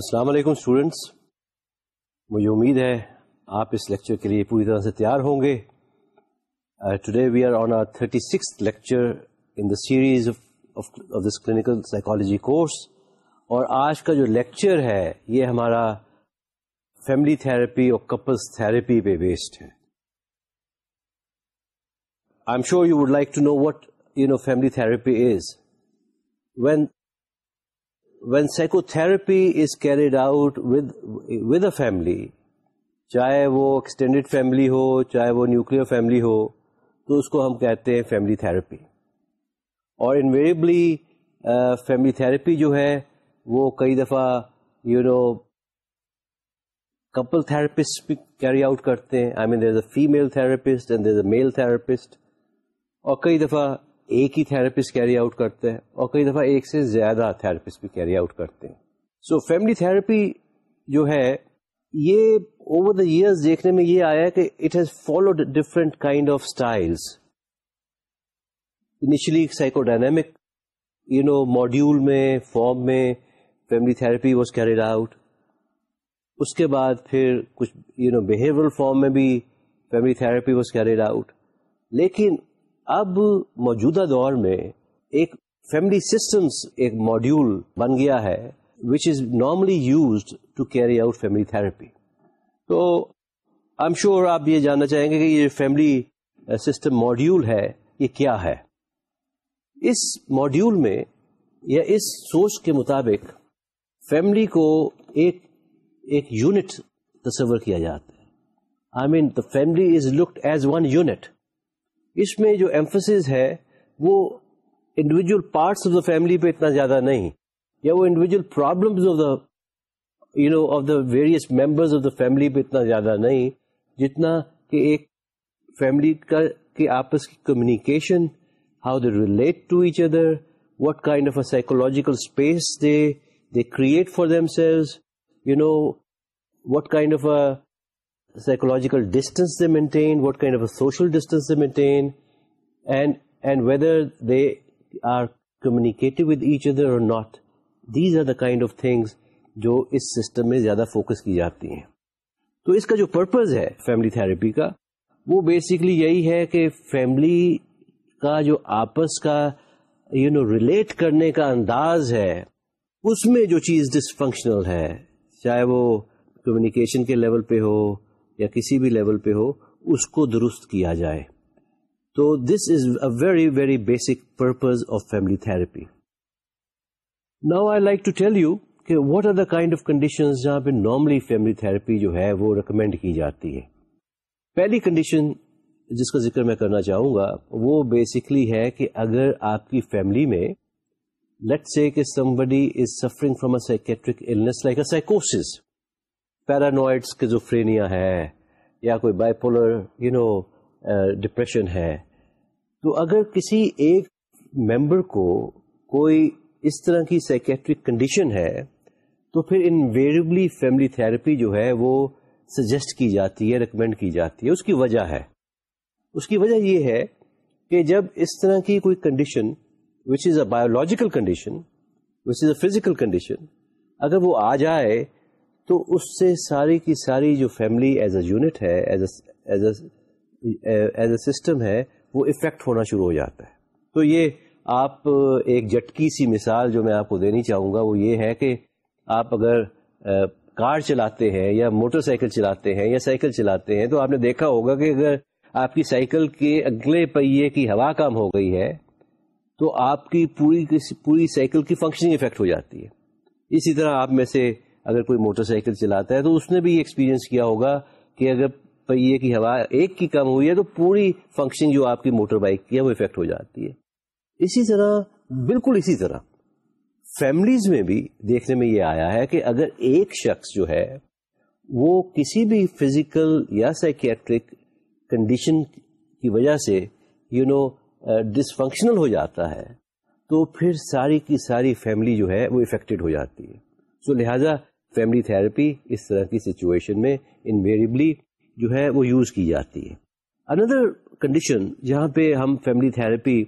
السلام علیکم اسٹوڈینٹس مجھے امید ہے آپ اس لیکچر کے لیے پوری طرح سے تیار ہوں گے. Today we are on our thirty six lecture in the series of this clinical psychology course اور آج کا جو لیکچر ہے، یہ ہمارا فیملی تھراپی اور کپلس تھراپی پہ بیسڈ ہے. I am sure you would like to know what you know family therapy is when when psychotherapy is carried out with a family چاہے وہ ایکسٹینڈیڈ فیملی ہو، چاہے وہ نیوکل فیملی ہو، تو اس کو ہم کہتے ہیں فیملی تھراپی اور انویریبلی فیملی تھراپی جو ہے، وہ کئی دفعہ یو نو کپل تھراپسٹ بھی کیری آؤٹ کرتے ہیں. I mean there a female therapist and there a male therapist اور کئی دفعہ ایک ہی تھراپسٹ کیری آؤٹ کرتے ہیں اور کئی دفعہ ایک سے زیادہ تھراپسٹ بھی کیری آؤٹ کرتے ہیں۔ سو فیملی تھراپی جو ہے، یہ اوور دا ایئرز دیکھنے میں یہ آیا کہ it has followed different kind of styles initially psychodynamic you know module میں فارم میں family therapy was carried out اس کے بعد پھر کچھ یو نو بہیور فارم میں بھی family therapy was carried out لیکن اب موجودہ دور میں ایک فیملی سسٹمس ایک ماڈیول بن گیا ہے which is normally used to carry out family therapy تو آئی ایم شیور آپ یہ جاننا چاہیں گے کہ یہ فیملی سسٹم ماڈیول ہے، یہ کیا ہے؟ اس ماڈیول میں یا اس سوچ کے مطابق فیملی کو ایک ایک یونٹ تصور کیا جاتا ہے۔ I mean the family is looked as one unit اس میں جو ایمفس ہے وہ individual parts of the family پہ اتنا زیادہ نہیں، یا وہ individual problem of the you know of the various members of the family پہ اتنا زیادہ نہیں، جتنا کہ ایک فیملی کا، کے آپس کی communication how they relate to each other what kind of a psychological space they they create for themselves you know what kind of a psychological distance they maintain, what kind of a social distance they maintain, and whether they are communicative with each other or not. These are the kind of things جو اس system میں زیادہ focus کی جاتی ہیں تو اس کا جو purpose ہے فیملی تھراپی کا وہ بیسکلی یہی ہے کہ فیملی کا جو آپس کا یو نو ریلیٹ کرنے کا انداز ہے اس میں جو چیز ڈس فنکشنل ہے چاہے وہ کمیونیکیشن کے لیول پہ ہو یا کسی بھی لیول پہ ہو، اس کو درست کیا جائے۔ تو this is a very very basic purpose of family therapy now I like to tell you کہ what are the kind of condition جہاں پہ نارملی فیملی تھراپی جو ہے وہ ریکمینڈ کی جاتی ہے۔ پہلی کنڈیشن جس کا ذکر میں کرنا چاہوں گا، وہ بیسکلی ہے کہ اگر آپ کی فیملی میں لیٹ سے کہ somebody is suffering from a psychiatric like a سائکوسس paranoid schizophrenia ہے یا کوئی بائیپولر یو نو ڈپریشن ہے۔ تو اگر کسی ایک ممبر کو کوئی اس طرح کی سائکیٹرک کنڈیشن ہے، تو پھر انویریبلی فیملی تھراپی جو ہے وہ سجیسٹ کی جاتی ہے ریکمینڈ کی جاتی ہے۔ اس کی وجہ ہے۔ اس کی وجہ یہ ہے کہ جب اس طرح کی کوئی condition which is a biological condition which is a physical condition اگر وہ آ جائے تو اس سے ساری کی ساری جو فیملی ایز اے یونٹ ہے ایز اے سسٹم ہے، وہ افیکٹ ہونا شروع ہو جاتا ہے۔ تو یہ آپ ایک جٹکی سی مثال جو میں آپ کو دینی چاہوں گا وہ یہ ہے کہ آپ اگر کار چلاتے ہیں یا موٹر سائیکل چلاتے ہیں یا سائیکل چلاتے ہیں تو آپ نے دیکھا ہوگا کہ اگر آپ کی سائیکل کے اگلے پہیے کی ہوا کم ہو گئی ہے تو آپ کی پوری پوری سائیکل کی فنکشننگ افیکٹ ہو جاتی ہے۔ اسی طرح آپ میں سے اگر کوئی موٹر سائیکل چلاتا ہے تو اس نے بھی ایکسپیرینس کیا ہوگا کہ اگر پہیے کی ہوا ایک کی کم ہوئی ہے تو پوری فنکشن جو آپ کی موٹر بائک کی ہے وہ افیکٹ ہو جاتی ہے۔ اسی طرح بالکل اسی طرح۔ فیملیز میں بھی دیکھنے میں یہ آیا ہے کہ اگر ایک شخص جو ہے وہ کسی بھی فزیکل یا سائکیٹرک کنڈیشن کی وجہ سے یو نو ڈسفنکشنل ہو جاتا ہے تو پھر ساری کی ساری فیملی جو ہے وہ افیکٹڈ ہو جاتی ہے۔ سو so, لہذا فیملی تھراپی اس طرح کی سچویشن میں انویریبلی جو ہے وہ یوز کی جاتی ہے۔ اندر کنڈیشن جہاں پہ ہم فیملی تھراپی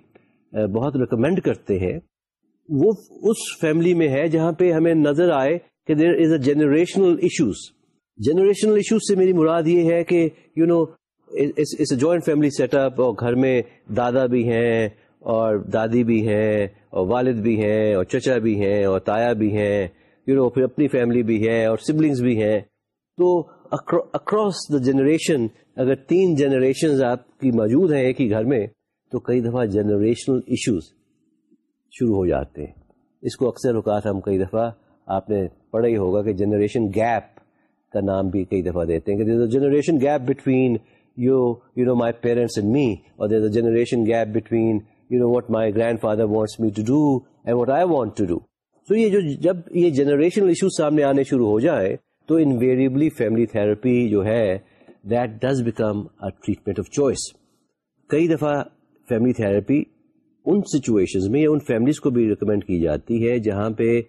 بہت ریکمینڈ کرتے ہیں، وہ اس فیملی میں ہے جہاں پہ ہمیں نظر آئے کہ there is a generational issues generational issues سے میری مراد یہ ہے کہ you know a joint family set up اور گھر میں دادا بھی ہیں اور دادی بھی ہیں اور والد بھی ہیں اور چچا بھی ہیں اور تایا بھی ہیں۔ یو نو، پھر اپنی فیملی بھی ہے اور سبلنگس بھی ہیں۔ تو اکراس دا جنریشن اگر تین جنریشن آپ کی موجود ہیں ایک ہی گھر میں، تو کئی دفعہ جنریشنل ایشوز شروع ہو جاتے ہیں۔ اس کو اکثر اوقات ہم کئی دفعہ، آپ نے پڑھا ہی ہوگا کہ جنریشن گیپ کا نام بھی کئی دفعہ دیتے ہیں کہ generation gap between you you know my parents and me اور there a generation gap between you know what my grandfather wants me to do and what I want to do تو یہ جو جب یہ جنریشنل ایشو سامنے آنے شروع ہو جائے تو انویریبلی فیملی تھراپی جو ہے that does become treatment of choice کئی دفعہ فیملی تھراپی ان سچویشن میں یا ان فیملیز کو بھی ریکمینڈ کی جاتی ہے جہاں پہ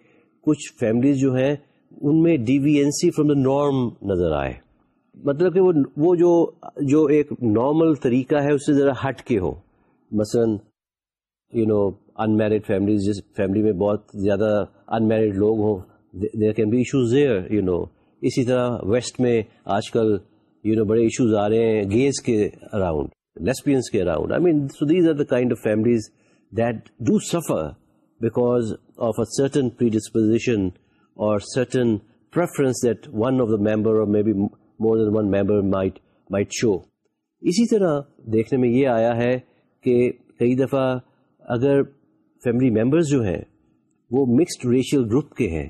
کچھ فیملیز جو ہیں ان میں ڈیویئنسی فرام دا نارم نظر آئے۔ مطلب کہ وہ وہ جو جو ایک نارمل طریقہ ہے اس سے ذرا ہٹ کے ہو۔ مثلا you know in married families جس فیملی میں بہت زیادہ ان میرڈ لوگ ہوں there can be issues there you know اسی طرح ویسٹ میں آج کل یو نو بڑے ایشوز آ رہے ہیں گیز کے اراؤنڈ لیسپینس کے around I mean so these are the kind of families that do suffer because of a certain predisposition اور certain preference that one of the member or maybe more than one member might might show اسی طرح دیکھنے میں یہ آیا ہے کہ کئی دفعہ اگر فیملی ممبرز جو ہیں وہ مکسڈ ریشیل گروپ کے ہیں،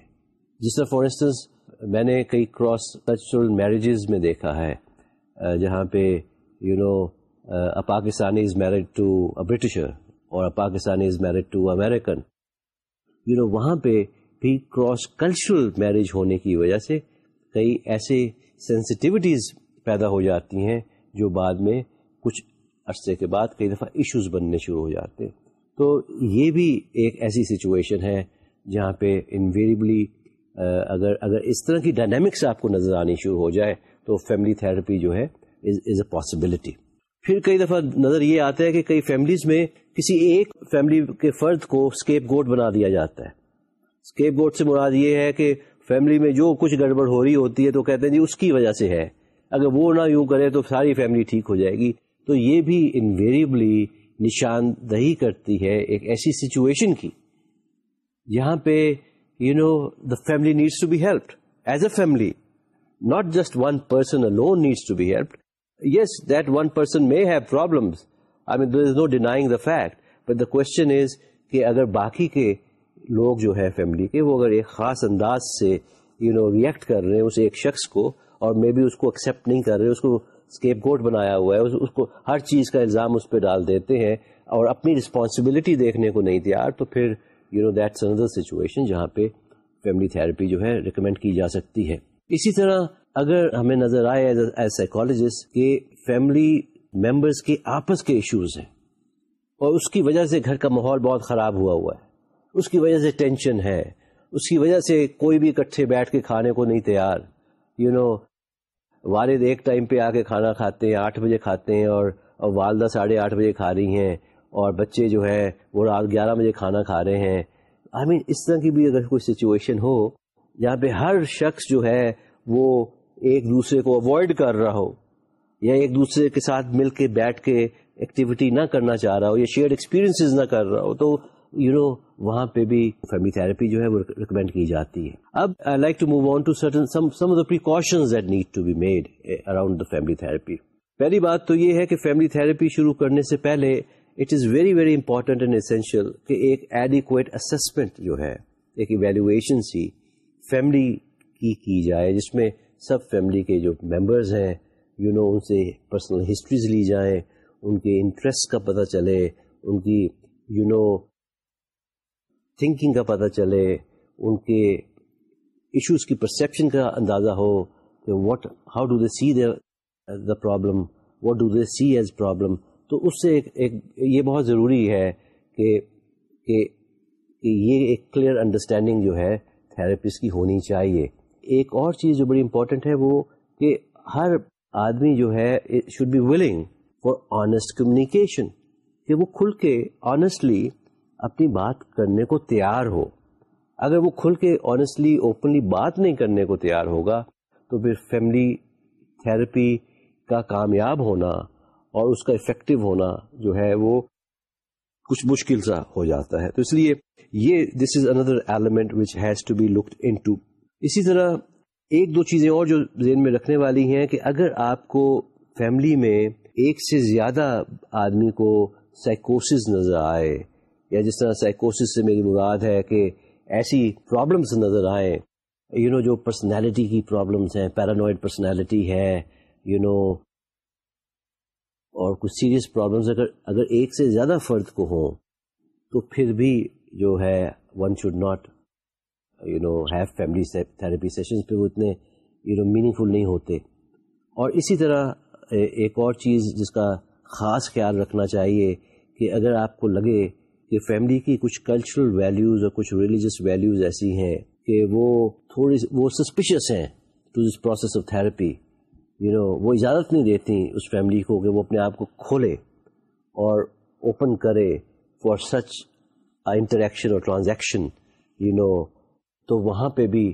جس طرح فار انسٹنس میں نے کئی کراس کلچرل میرجز میں دیکھا ہے جہاں پہ you know Pakistani is married to a Britisher اور Pakistani is married to American you know وہاں پہ بھی کراس کلچرل میرج ہونے کی وجہ سے کئی ایسے سینسٹیوٹیز پیدا ہو جاتی ہیں جو بعد میں کچھ عرصے کے بعد کئی دفعہ ایشوز بننے شروع ہو جاتے ہیں۔ تو یہ بھی ایک ایسی سچویشن ہے جہاں پہ انویریبلی اگر اگر اس طرح کی ڈائنامکس آپ کو نظر آنی شروع ہو جائے تو فیملی تھراپی جو ہے از از اے پاسبلٹی پھر کئی دفعہ نظر یہ آتا ہے کہ کئی فیملیز میں کسی ایک فیملی کے فرد کو اسکیپ گوڈ بنا دیا جاتا ہے۔ اسکیپ گوڈ سے مراد یہ ہے کہ فیملی میں جو کچھ گڑبڑ ہو رہی ہوتی ہے تو کہتے ہیں جی اس کی وجہ سے ہے۔ اگر وہ نہ یوں کرے تو ساری فیملی ٹھیک ہو جائے گی۔ تو یہ بھی انویریبلی نشاندہی کرتی ہے ایک ایسی سچویشن کی۔ جہاں پہ you know the family needs to be help as a family not just one person alone needs to be help yes that one person may have problems I mean there is no denying the fact but the question is کہ اگر باقی کے لوگ جو ہے family کے، وہ اگر ایک خاص انداز سے یو نو ریئیکٹ کر رہے ہیں اس ایک شخص کو اور مے بی اس کو ایکسپٹ نہیں کر رہے، اس کو اسکیپ گوٹ بنایا ہوا ہے اس, کو ہر چیز کا الزام اس پہ ڈال دیتے ہیں اور اپنی رسپانسبلٹی دیکھنے کو نہیں تیار تو پھر you know that's another situation جہاں پہ فیملی تھراپی جو ہے ریکمینڈ کی جا سکتی ہے۔ اسی طرح اگر ہمیں نظر آئے ایز سائیکولوجسٹ کہ فیملی ممبرس کے آپس کے ایشوز ہیں اور اس کی وجہ سے گھر کا ماحول بہت خراب ہوا ہوا ہے اس کی وجہ سے ٹینشن ہے اس کی وجہ سے کوئی بھی اکٹھے بیٹھ کے کھانے کو نہیں تیار یو you نو know, والد ایک ٹائم پہ آ کے کھانا کھاتے ہیں آٹھ بجے کھاتے ہیں اور والدہ ساڑھے آٹھ بجے کھا رہی ہیں اور بچے جو ہے وہ رات گیارہ بجے کھانا کھا رہے ہیں۔ آئی I مین mean, اس طرح کی بھی اگر کوئی سچویشن ہو جہاں پہ ہر شخص جو ہے وہ ایک دوسرے کو اوائڈ کر رہا ہو یا ایک دوسرے کے ساتھ مل کے بیٹھ کے ایکٹیویٹی نہ کرنا چاہ رہا ہو یا شیئر ایکسپیرینس نہ کر رہا ہو تو یو نو وہاں پہ بھی فیملی تھراپی جو ہے وہ ریکمینڈ کی جاتی ہے۔ اب I like to move on to certain some of the precautions that need to be made around the family therapy پہلی بات تو یہ ہے کہ فیملی تھراپی شروع کرنے سے پہلے it is very very important and essential کہ ایک ایڈیکویٹ اسسمنٹ جو ہے، ایک ایویلویشن سی فیملی کی کی جائے، جس میں سب فیملی کے جو ممبرز ہیں یو نو ان سے پرسنل ہسٹریز لی جائیں، ان کے انٹرسٹ کا پتہ چلے، ان کی یو نو تھنکنگ کا پتہ چلے، ان کے ایشوز کی پرسیپشن کا اندازہ ہو، کہ what how do they see the problem what do they see as problem تو اس سے ایک ایک یہ بہت ضروری ہے کہ کہ یہ ایک کلیئر انڈرسٹینڈنگ جو ہے تھراپسٹ کی ہونی چاہیے۔ ایک اور چیز جو بڑی امپورٹنٹ ہے وہ کہ ہر آدمی جو ہے should be willing for honest communication کہ وہ کھل کے آنےسٹلی اپنی بات کرنے کو تیار ہو۔ اگر وہ کھل کے آنےسٹلی اوپنلی بات نہیں کرنے کو تیار ہوگا، تو پھر فیملی تھراپی کا کامیاب ہونا اور اس کا افیکٹو ہونا جو ہے وہ کچھ مشکل سا ہو جاتا ہے۔ تو اس لیے یہ this is another element which has to be looked into اسی طرح ایک دو چیزیں اور جو ذہن میں رکھنے والی ہیں کہ اگر آپ کو فیملی میں ایک سے زیادہ آدمی کو سائیکوسس نظر آئے یا جس طرح سائیکوسس سے میری مراد ہے کہ ایسی پرابلمس نظر آئیں یو نو جو پرسنالٹی کی پرابلمس ہیں پیرانوائڈ پرسنالٹی ہے یو نو اور کچھ سیریس پرابلمس اگر اگر ایک سے زیادہ فرد کو ہوں، تو پھر بھی جو ہے one should not you know have family therapy session پہ وہ اتنے یو نو میننگ فل نہیں ہوتے۔ اور اسی طرح ایک اور چیز جس کا خاص خیال رکھنا چاہیے کہ اگر آپ کو لگے کہ فیملی کی کچھ کلچرل ویلیوز اور کچھ ریلیجس ویلیوز ایسی ہیں کہ وہ تھوڑی وہ سسپیشیس ہیں to this process of therapy you know وہ اجازت نہیں دیتی اس فیملی کو کہ وہ اپنے آپ کو کھولے اور اوپن کرے فار سچ انٹریکشن اور ٹرانزیکشن یو نو تو وہاں پہ بھی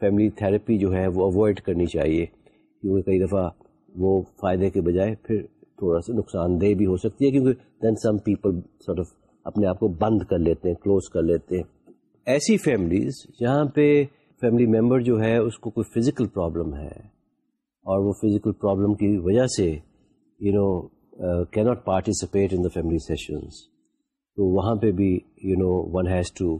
فیملی تھراپی جو ہے وہ اوائڈ کرنی چاہیے کیونکہ کئی دفعہ وہ فائدے کے بجائے پھر تھوڑا سا نقصان دہ بھی ہو سکتی ہے کیونکہ then some people sort of اپنے آپ کو بند کر لیتے ہیں کلوز کر لیتے ہیں۔ ایسی فیملیز جہاں پہ فیملی ممبر جو ہے، اس کو کوئی فزیکل پرابلم ہے۔ اور وہ فزیکل پرابلم کی وجہ سے یو نو کی not participate in the family sessions تو وہاں پہ بھی you know one has to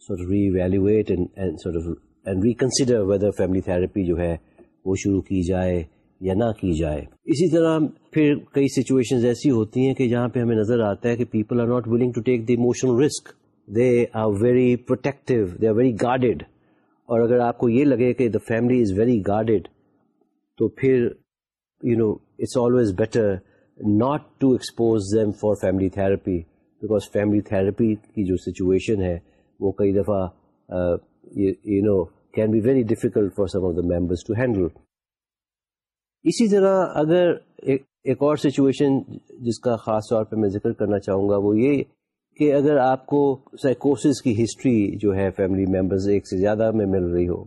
sort reevaluate and reconsider whether family therapy جو ہے، وہ شروع کی جائے۔ یا نہ کی جائے۔ اسی طرح پھر کئی سچویشن ایسی ہوتی ہیں کہ جہاں پہ ہمیں نظر آتا ہے کہ people are not willing to take the emotional risk they are very protective they are very guarded اور اگر آپ کو یہ لگے کہ the family is very guarded تو پھر you know it's always better not to expose them for family therapy because family therapy کی جو سچویشن ہے، وہ کئی دفعہ you know can be very difficult for some of the members to handle اسی طرح اگر ایک ایک اور سچویشن جس کا خاص طور پہ میں ذکر کرنا چاہوں گا وہ یہ کہ اگر آپ کو سائیکوسس کی ہسٹری جو ہے فیملی ممبرز ایک سے زیادہ میں مل رہی ہو،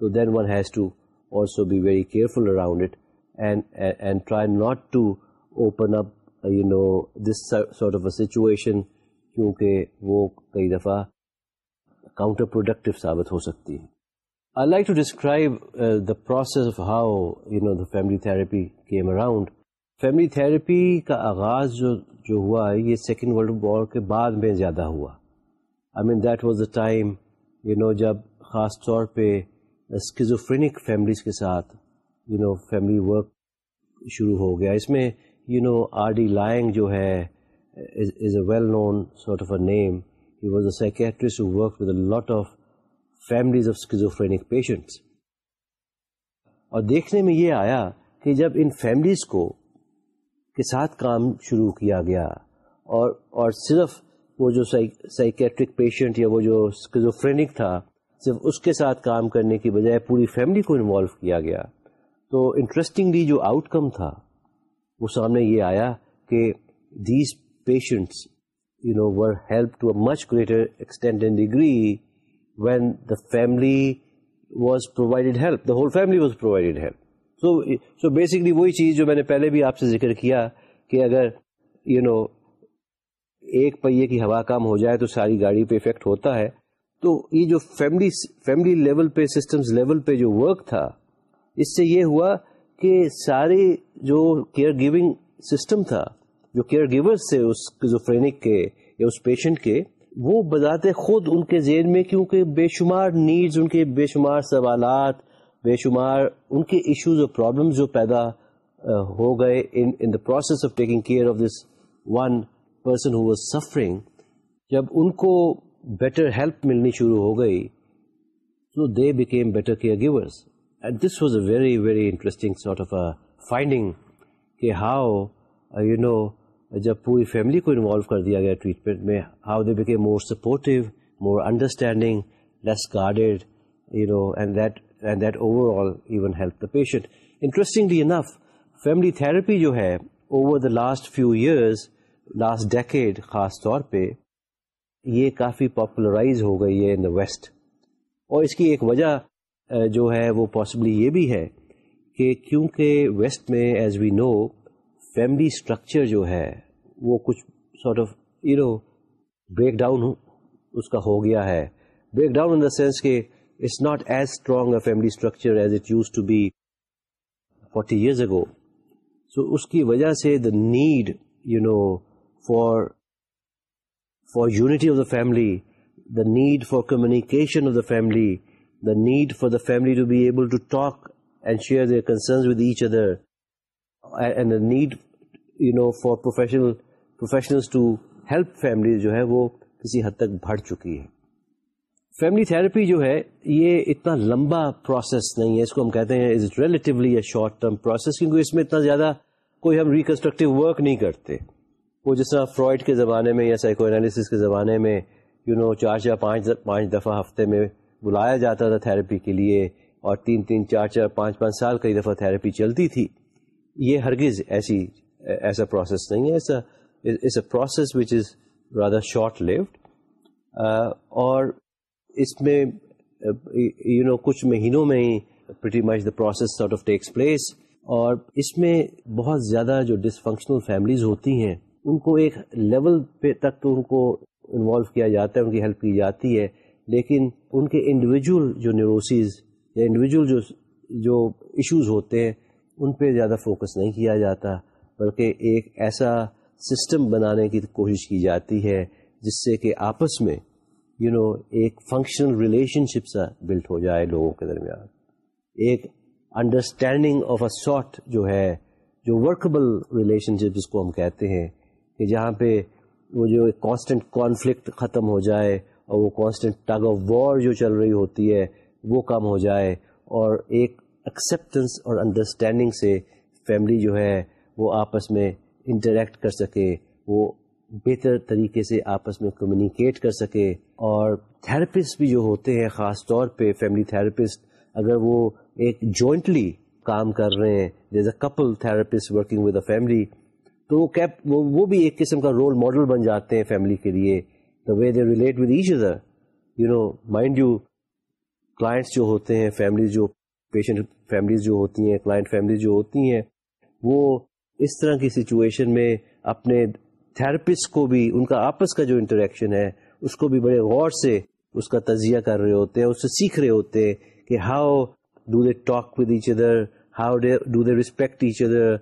تو then one has to also be very careful around it and try not to open up you know this sort of a situation کیونکہ وہ کئی دفعہ کاؤنٹر پروڈکٹیو ثابت ہو سکتی ہے۔ I like to describe uh, the process of how, you know, the family therapy came around. Family therapy کا آغاز جو جو ہوا یہ سیکنڈ ورلڈ وار کے بعد میں زیادہ ہوا۔ I mean that was the time you know جب خاص طور پہ اسکیزوفرینک فیملیز کے ساتھ یو نو فیملی ورک شروع ہو گیا۔ اس میں you know R D Laing جو ہے is a well known sort of a name he was a psychiatrist work with a lot of families of schizophrenic patients اور دیکھنے میں یہ آیا کہ جب ان فیملیز کو کے ساتھ کام شروع کیا گیا اور اور صرف وہ جو سائکیٹرک پیشنٹ یا وہ جو اسکیزوفرینک تھا، صرف اس کے ساتھ کام کرنے کی بجائے پوری فیملی کو انوالو کیا گیا، تو انٹرسٹنگلی جو آؤٹ کم تھا، وہ سامنے یہ آیا کہ these patients you know were help to a much greater extent degree when the family was provided help the whole family was provided help so so basically وہی چیز جو میں نے پہلے بھی آپ سے ذکر کیا کہ اگر یو you نو know, ایک پہیے کی ہوا کم ہو جائے تو ساری گاڑی پہ افیکٹ ہوتا ہے تو یہ جو فیملی فیملی لیول پہ سسٹمز لیول پہ جو ورک تھا اس سے یہ ہوا کہ سارے جو کیئر گیونگ سسٹم تھا جو کیئر گیور تھے اس فرینک کے یا اس پیشنٹ کے وہ بذات خود ان کے ذہن میں کیونکہ بے شمار نیڈز ان کے بے شمار سوالات، بے شمار ان کے ایشوز اور پرابلم جو پیدا ہو گئے in the process of taking care of this one person who was suffering جب ان کو بیٹر ہیلپ ملنی شروع ہو گئی، تو they became better caregivers and this was a very very interesting sort of a finding کہ ہاؤ یو نو جب پوری فیملی کو انوالو کر دیا گیا ٹریٹمنٹ میں how they became more supportive more understanding less guarded you know and that and that overall even help the patient interestingly enough family therapy جو ہے over the last few years last decade خاص طور پہ، یہ کافی popularise ہو گئی ہے ان دا waste اور اس کی ایک وجہ جو ہے وہ پاسبلی یہ بھی ہے کہ کیونکہ ویسٹ میں as we know family structure جو ہے وہ کچھ sort of you know break down اس کا ہو گیا ہے۔ Break down in the sense کہ it's not as strong a family structure as it use to be forty years ago so اس کی وجہ سے the need you know for for unity of the family the need for communication of the family the need for the family to be able to talk and share their concerns with each other and the need you know for professional professionals to help family جو ہے وہ کسی حد تک بڑھ چکی ہے۔ Family therapy جو ہے، یہ اتنا لمبا پروسیس نہیں ہے۔ اس کو ہم کہتے ہیں is relatively a short term process کیونکہ اس میں اتنا زیادہ کوئی ہم ریکنسٹرکٹیو ورک نہیں کرتے۔ وہ جس طرح فرائڈ کے زمانے میں یا سائیکو انالیسس کے زمانے میں یو نو چار چار پانچ پانچ دفعہ ہفتے میں بلایا جاتا تھا تھراپی کے لیے، اور تین تین چار چار پانچ پانچ سال کئی دفعہ تھراپی چلتی تھی۔ یہ ہرگز ایسی، ایسا پروسیس نہیں ہے۔ ایسا it's a process which is rather short lived اور اس میں uh, یو نو کچھ مہینوں میں ہی much the process sort of takes place اور اس میں بہت زیادہ جو ڈسفنکشنل فیملیز ہوتی ہیں، ان کو ایک لیول پہ تک تو ان کو انوالو کیا جاتا ہے، ان کی ہیلپ کی جاتی ہے، لیکن ان کے انڈیویجول جو نیوروسیز یا انڈیویجول جو جو ایشوز ہوتے ہیں، ان پہ زیادہ فوکس نہیں کیا جاتا، بلکہ ایک ایسا سسٹم بنانے کی کوشش کی جاتی ہے، جس سے کہ آپس میں یو نو ایک فنکشنل ریلیشن شپ سا بلٹ ہو جائے لوگوں کے درمیان۔ ایک انڈرسٹینڈنگ آف اے سارٹ جو ہے، جو ورکبل ریلیشن شپ جس کو ہم کہتے ہیں، کہ جہاں پہ وہ جو کانسٹنٹ کانفلکٹ ختم ہو جائے اور وہ کانسٹنٹ ٹگ آف وار جو چل رہی ہوتی ہے، وہ کم ہو جائے۔ اور ایک ایکسیپٹنس اور انڈرسٹینڈنگ سے فیملی جو ہے، وہ آپس میں انٹریکٹ کر سکے، وہ بہتر طریقے سے آپس میں کمیونیکیٹ کر سکے، اور تھراپسٹ بھی جو ہوتے ہیں، خاص طور پہ فیملی تھراپسٹ اگر وہ ایک جوائنٹلی کام کر رہے ہیں جیز a couple therapist working with a family تو وہ کیپ وہ بھی ایک قسم کا رول ماڈل بن جاتے ہیں فیملی کے لیے the way they relate with each other you know mind you clients جو ہوتے ہیں فیملیز جو پیشنٹ فیملیز جو ہوتی ہیں کلائنٹ فیملیز جو ہوتی ہیں، وہ اس طرح کی سچویشن میں اپنے تھراپسٹ کو بھی، ان کا آپس کا جو انٹریکشن ہے، اس کو بھی بڑے غور سے اس کا تجزیہ کر رہے ہوتے ہیں، اس سے سیکھ رہے ہوتے ہیں کہ how do they talk with each other how do they respect each other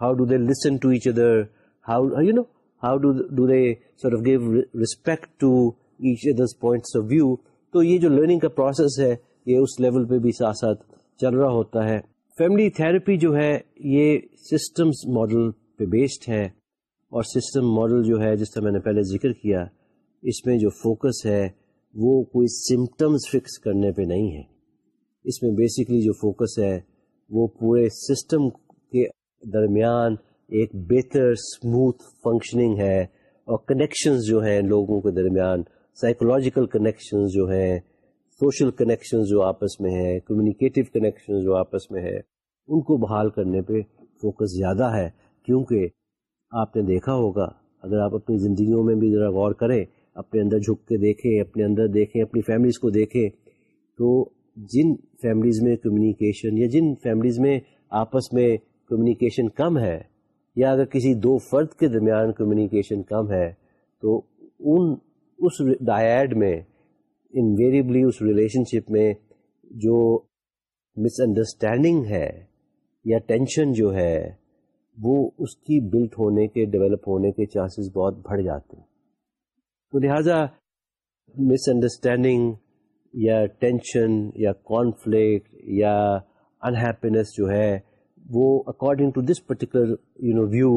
how do they listen to each other how you know how do they sort of give respect to each others points of view تو یہ جو learning کا process ہے، یہ اس level پہ بھی ساتھ ساتھ چل رہا ہوتا ہے۔ فیملی تھراپی جو ہے، یہ سسٹمس ماڈل پہ بیسڈ ہے اور سسٹم ماڈل جو ہے، جس طرح میں نے پہلے ذکر کیا، اس میں جو فوکس ہے، وہ کوئی سمٹمز فکس کرنے پہ نہیں ہے۔ اس میں بیسکلی جو فوکس ہے، وہ پورے سسٹم کے درمیان ایک بہتر اسموتھ فنکشننگ ہے اور کنیکشنز جو ہیں لوگوں کے درمیان سائیکولوجیکل کنیکشنز جو ہیں سوشل کنیکشنز جو آپس میں ہے کمیونیکیٹو کنیکشن جو آپس میں ہے ان کو بحال کرنے پہ فوکس زیادہ ہے۔ کیونکہ آپ نے دیکھا ہوگا، اگر آپ اپنی زندگیوں میں بھی ذرا غور کریں، اپنے اندر جھک کے دیکھیں، اپنے اندر دیکھیں، اپنی فیملیز کو دیکھیں، تو جن فیملیز میں کمیونیکیشن یا جن فیملیز میں آپس میں کمیونیکیشن کم ہے، یا اگر کسی دو فرد کے درمیان کمیونیکیشن کم ہے، تو ان، اس ڈائیڈ میں انویریبلی اس ریلیشن شپ میں جو مس انڈرسٹینڈنگ ہے یا ٹینشن جو ہے، وہ اس کی بلٹ ہونے کے ڈیولپ ہونے کے چانسز بہت بڑھ جاتے ہیں۔ تو لہٰذا مس انڈرسٹینڈنگ یا ٹینشن یا کانفلکٹ یا انہیپینس جو ہے، وہ according to this particular you know view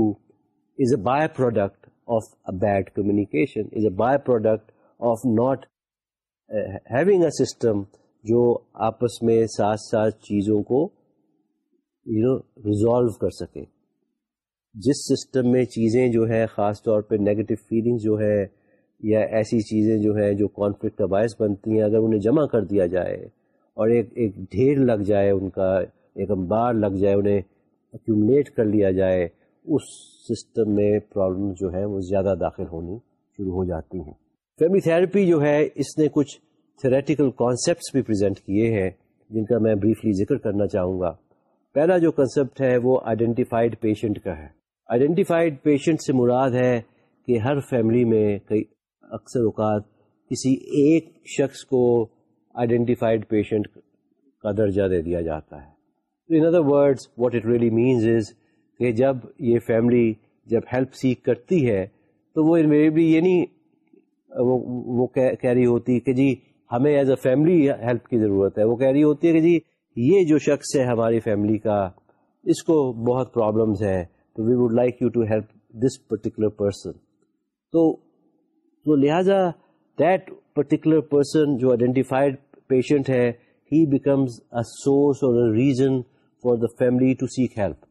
is a by product of a bad communication is a by product of not having a system جو آپس میں ساتھ ساتھ چیزوں کو یو نو ریزالو کر سکے۔ جس سسٹم میں چیزیں جو ہے خاص طور پہ نگیٹو فیلنگ جو ہے یا ایسی چیزیں جو ہیں جو کانفلکٹ کا باعث بنتی ہیں، اگر انہیں جمع کر دیا جائے اور ایک ایک ڈھیر لگ جائے ان کا، ایک امبار لگ جائے، انہیں ایکوملیٹ کر لیا جائے، اس سسٹم میں پرابلم جو ہے وہ زیادہ داخل ہونی شروع ہو جاتی ہیں۔ فیملی تھراپی جو ہے، اس نے کچھ تھریٹیکل کانسیپٹس بھی پریزنٹ کیے ہیں، جن کا میں بریفلی ذکر کرنا چاہوں گا۔ پہلا جو کنسیپٹ ہے، وہ آئیڈینٹیفائڈ پیشنٹ کا ہے۔ آئیڈینٹیفائڈ پیشنٹ سے مراد ہے کہ ہر فیملی میں کئی اکثر اوقات کسی ایک شخص کو آئیڈینٹیفائڈ پیشنٹ کا درجہ دے دیا جاتا ہے۔ In other words what it really means is کہ جب یہ فیملی جب ہیلپ سیکھ کرتی ہے، تو وہ انویریبلی یہ نہیں وہ کہہ رہی ہوتی کہ جی ہمیں ایز اے فیملی ہیلپ کی ضرورت ہے۔ وہ کہہ رہی ہوتی ہے کہ جی یہ جو شخص ہے ہماری فیملی کا، اس کو بہت پرابلمس ہیں۔ تو we would like you to help this particular person تو تو لہٰذا دیٹ پرٹیکولر پرسن جو آئیڈینٹیفائڈ پیشنٹ ہے he becomes a source or a reason for the family to seek help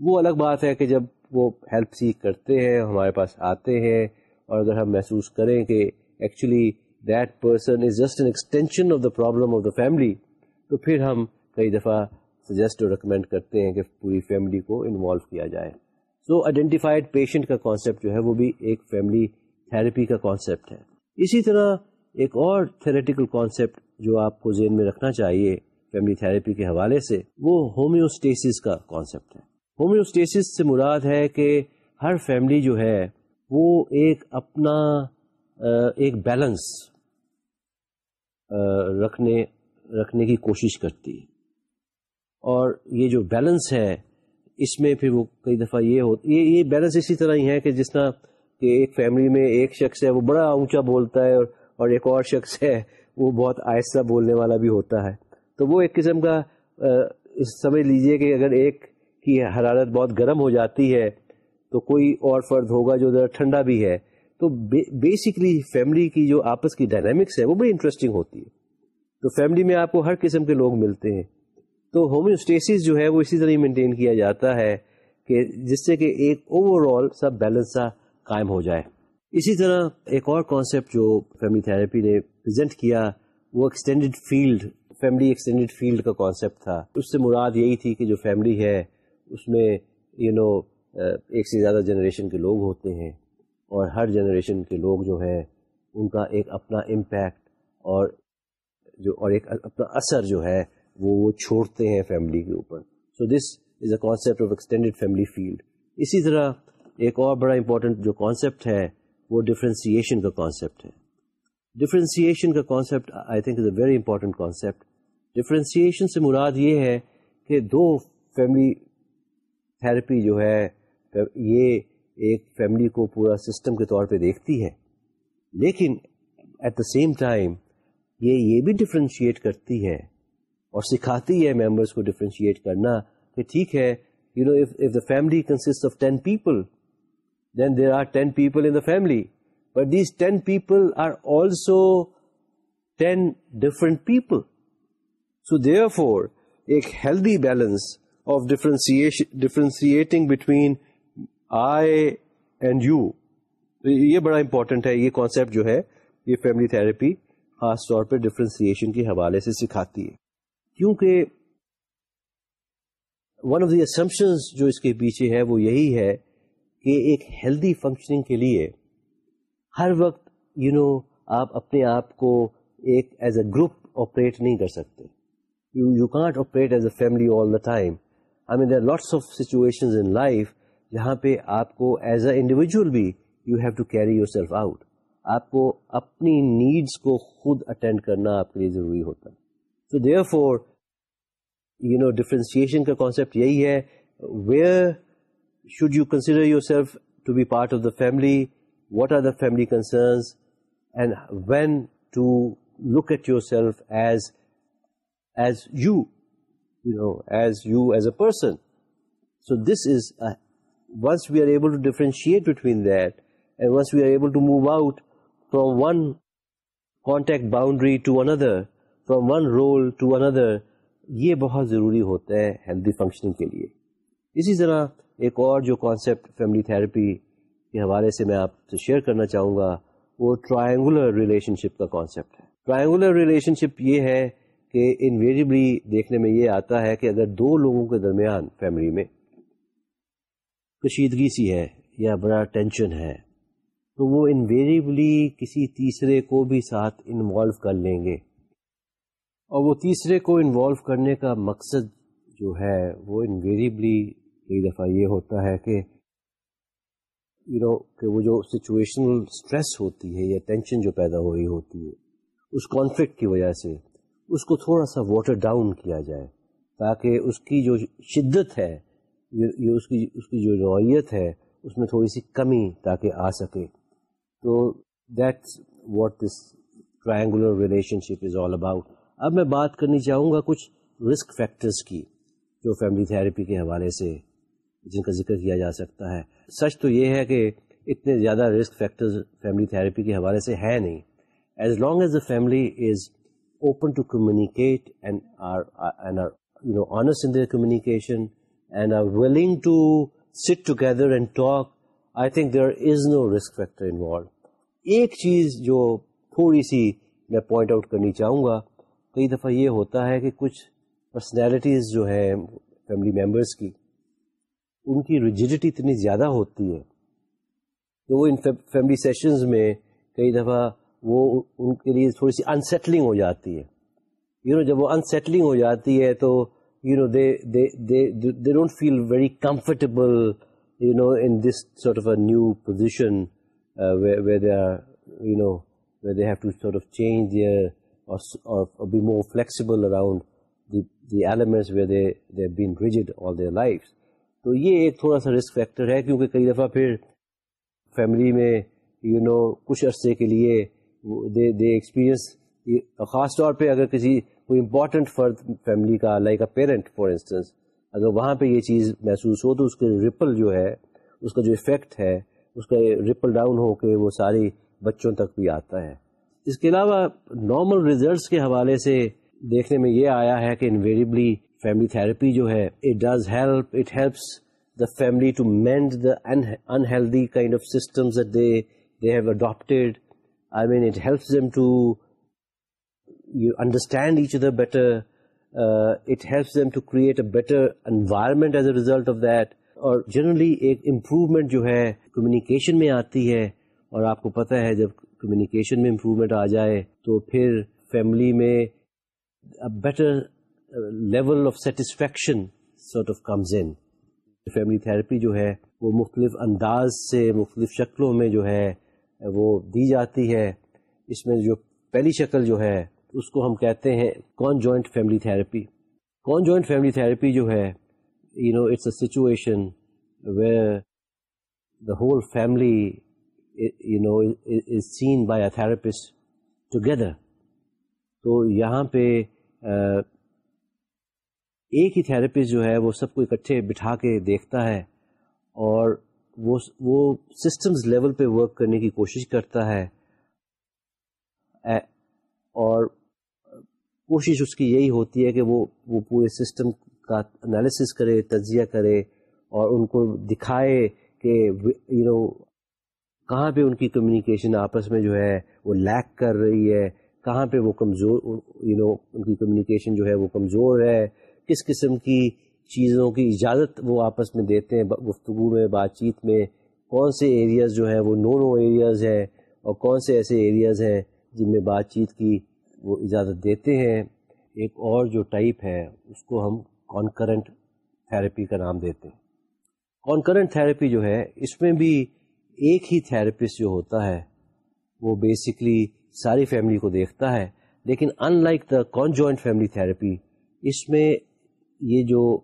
وہ الگ بات ہے کہ جب وہ ہیلپ سیکھ کرتے ہیں، ہمارے پاس آتے ہیں اور اگر ہم محسوس کریں کہ actually that person is just an extension of the problem of the family تو پھر ہم کئی دفعہ سجیسٹ اور ریکمینڈ کرتے ہیں کہ پوری فیملی کو انوالو کیا جائے۔ سو آئیڈینٹیفائڈ پیشنٹ کا کانسیپٹ جو ہے وہ بھی ایک فیملی تھراپی کا کانسیپٹ ہے۔ اسی طرح ایک اور تھریٹیکل کانسیپٹ جو آپ کو ذہن میں رکھنا چاہیے فیملی تھراپی کے حوالے سے، وہ ہومیوسٹیسس کا کانسیپٹ ہے۔ ہومیوسٹیسس سے مراد ہے کہ ہر فیملی جو ہے وہ ایک اپنا ایک بیلنس رکھنے رکھنے کی کوشش کرتی ہے۔ اور یہ جو بیلنس ہے، اس میں پھر وہ کئی دفعہ یہ ہوتی یہ یہ بیلنس اسی طرح ہی ہے کہ جس طرح کہ ایک فیملی میں ایک شخص ہے، وہ بڑا اونچا بولتا ہے اور ایک اور شخص ہے، وہ بہت آہستہ بولنے والا بھی ہوتا ہے۔ تو وہ ایک قسم کا سمجھ لیجیے کہ اگر ایک کی حرارت بہت گرم ہو جاتی ہے تو کوئی اور فرد ہوگا جو ذرا ٹھنڈا بھی ہے۔ تو بیسکلی فیملی کی جو آپس کی ڈائنامکس ہے وہ بڑی انٹرسٹنگ ہوتی ہے۔ تو فیملی میں آپ کو ہر قسم کے لوگ ملتے ہیں۔ تو ہومیوسٹیسس جو ہے وہ اسی طرح مینٹین کیا جاتا ہے کہ جس سے کہ ایک اوور آل سب بیلنس سا قائم ہو جائے۔ اسی طرح ایک اور کانسیپٹ جو فیملی تھراپی نے پریزنٹ کیا وہ extended field family extended field کا کانسیپٹ تھا۔ اس سے مراد یہی تھی کہ جو فیملی ہے اس میں یو you نو know, ایک سے زیادہ جنریشن کے لوگ ہوتے ہیں اور ہر جنریشن کے لوگ جو ہیں، ان کا ایک اپنا امپیکٹ اور جو، اور ایک اپنا اثر جو ہے، وہ وہ چھوڑتے ہیں فیملی کے اوپر۔ So this is a concept of extended family field اسی طرح ایک اور بڑا امپورٹنٹ جو کانسیپٹ ہے، وہ ڈفرینسیشن کا کانسیپٹ ہے۔ ڈفرینسیشن کا concept I think is a very important concept differentiation سے مراد یہ ہے کہ دو فیملی تھراپی جو ہے یہ ایک فیملی کو پورا سسٹم کے طور پہ دیکھتی ہے۔ لیکن ایٹ دا سیم ٹائم یہ یہ بھی ڈفرینشیٹ کرتی ہے اور سکھاتی ہے ممبرس کو ڈفرینشیٹ کرنا کہ ٹھیک ہے you know if the family consist of ten people then there are ten people in the family but these ten people are also ten different people so therefore ایک healthy balance of differentiating between I and you یہ بڑا important ہے یہ concept جو ہے یہ family therapy خاص طور پہ ڈفرینسیشن کے حوالے سے سکھاتی ہے۔ کیونکہ ون آف دی اسمپشن جو اس کے پیچھے ہے وہ یہی ہے کہ ایک ہیلدی فنکشننگ کے لیے ہر وقت یو you نو know, آپ اپنے آپ کو ایک ایز اے گروپ آپریٹ نہیں کر سکتے۔ You you can't operate as a family all the time I mean there lots of situation in life جہاں پہ آپ کو ایز اے انڈیویجل بھی you have to carry yourself out آپ کو اپنی نیڈس کو خود اٹینڈ کرنا آپ کے لیے ضروری ہوتا ہے. تو therefore you know differentiation کا کانسیپٹ یہی ہے. Where should you consider yourself to be part of the family what are the family concerns and when to look at yourself as as you you know as you as a person so this is once we are able to differentiate between that and once we are able to move out from one contact boundary to another, from one role to another, یہ بہت ضروری ہوتا ہے healthy functioning کے لیے۔ اسی طرح ایک اور جو کانسیپٹ فیملی تھراپی کے حوالے سے میں آپ سے شیئر کرنا چاہوں گا وہ ٹرائنگولر ریلیشن شپ کا کانسیپٹ ہے۔ ٹرائنگولر ریلیشن شپ یہ ہے کہ انویریبلی دیکھنے میں یہ آتا ہے کہ اگر دو لوگوں کے درمیان فیملی میں کشیدگی سی ہے یا بڑا ٹینشن ہے، تو وہ انویریبلی کسی تیسرے کو بھی ساتھ انوالو کر لیں گے۔ اور وہ تیسرے کو انوالو کرنے کا مقصد جو ہے، وہ انویریبلی کئی دفعہ یہ ہوتا ہے کہ یو نو کہ وہ جو سچویشنل اسٹریس ہوتی ہے یا ٹینشن جو پیدا ہو رہی ہوتی ہے، اس کانفلکٹ کی وجہ سے اس کو تھوڑا سا واٹر ڈاؤن کیا جائے تاکہ اس کی جو شدت ہے یہ اس کی اس کی جو نوعیت ہے، اس میں تھوڑی سی کمی تاکہ آ سکے۔ تو that's what this triangular relationship is all about اب میں بات کرنی چاہوں گا کچھ رسک فیکٹرز کی، جو فیملی تھراپی کے حوالے سے جن کا ذکر کیا جا سکتا ہے۔ سچ تو یہ ہے کہ اتنے زیادہ رسک فیکٹرز فیملی تھراپی کے حوالے سے ہے نہیں۔ As long as the family is open to communicate and you know honest in communication and are willing to sit together and talk I think there is no risk factor involve ایک چیز جو تھوڑی سی میں point out کرنی چاہوں گا، کئی دفعہ یہ ہوتا ہے کہ کچھ پرسنالٹیز جو ہے فیملی ممبرس کی، ان کی ریجیڈیٹی اتنی زیادہ ہوتی ہے تو وہ ان فیملی سیشنز میں کئی دفعہ وہ ان کے لیے تھوڑی سی انسیٹلنگ ہو جاتی ہے۔ یو نو جب وہ انسیٹلنگ ہو جاتی ہے تو you know they don't feel very comfortable you know in this sort of a new position way they are you know they have to sort of change their or be more flexible around the, the elements where they, they've been rigid all their lives. تو یہ ایک تھوڑا سا risk factor ہے کیونکہ کئی دفعہ پھر فیملی میں یو نو کچھ عرصے کے لیے دے دے ایکسپیرئنس خاص طور پہ اگر کسی کوئی امپورٹنٹ فرد فیملی کا like a parent for instance اگر وہاں پہ یہ چیز محسوس ہو تو اس کے رپل جو ہے، اس کا جو افیکٹ ہے، اس کا رپل ڈاؤن ہو کے وہ ساری بچوں تک بھی آتا ہے۔ اس کے علاوہ نارمل ریزلٹس کے حوالے سے دیکھنے میں یہ آیا ہے کہ انویریبلی فیملی تھراپی جو ہے it does help it helps the family to mend the unhealthy kind of systems they they have adapted I mean it helps them to you understand each other better it helps them to create a better environment as a result of that اور generally ایک improvement جو ہے communication میں آتی ہے، اور آپ کو پتہ ہے جب کمیونیکیشن میں امپروومنٹ آ جائے تو پھر فیملی میں better level of satisfaction sort of comes in family therapy جو ہے وہ مختلف انداز سے مختلف شکلوں میں جو ہے وہ دی جاتی ہے۔ اس میں جو پہلی شکل جو ہے اس کو ہم کہتے ہیں conjoint family therapy conjoint family therapy جو ہے you know it's a situation where the whole family you know is seen by a therapist together تو یہاں پہ ایک ہی تھراپسٹ جو ہے وہ سب کو اکٹھے بٹھا کے دیکھتا ہے اور وہ وہ سسٹمز لیول پہ ورک کرنے کی کوشش کرتا ہے اور کوشش اس کی یہی ہوتی ہے کہ وہ وہ پورے سسٹم کا انالیسس کرے، تجزیہ کرے اور ان کو دکھائے کہ یو نو کہاں پہ ان کی کمیونیکیشن آپس میں جو ہے وہ لیک کر رہی ہے، کہاں پہ وہ کمزور یو نو ان کی کمیونیکیشن جو ہے وہ کمزور ہے، کس قسم کی چیزوں کی اجازت وہ آپس میں دیتے ہیں، گفتگو میں بات چیت میں، کون سے ایریاز جو ہیں وہ نو نو ایریاز ہیں اور کون سے ایسے ایریاز ہیں جن میں بات چیت کی وہ اجازت دیتے ہیں، ایک اور جو ٹائپ ہے، اس کو ہم کانکرنٹ تھراپی کا نام دیتے ہیں۔ کانکرنٹ تھراپی جو ہے، اس میں بھی ایک ہی تھراپسٹ جو ہوتا ہے، وہ بیسکلی ساری فیملی کو دیکھتا ہے۔ لیکن ان لائک دا کون جوائنٹ فیملی تھراپی اس میں یہ جو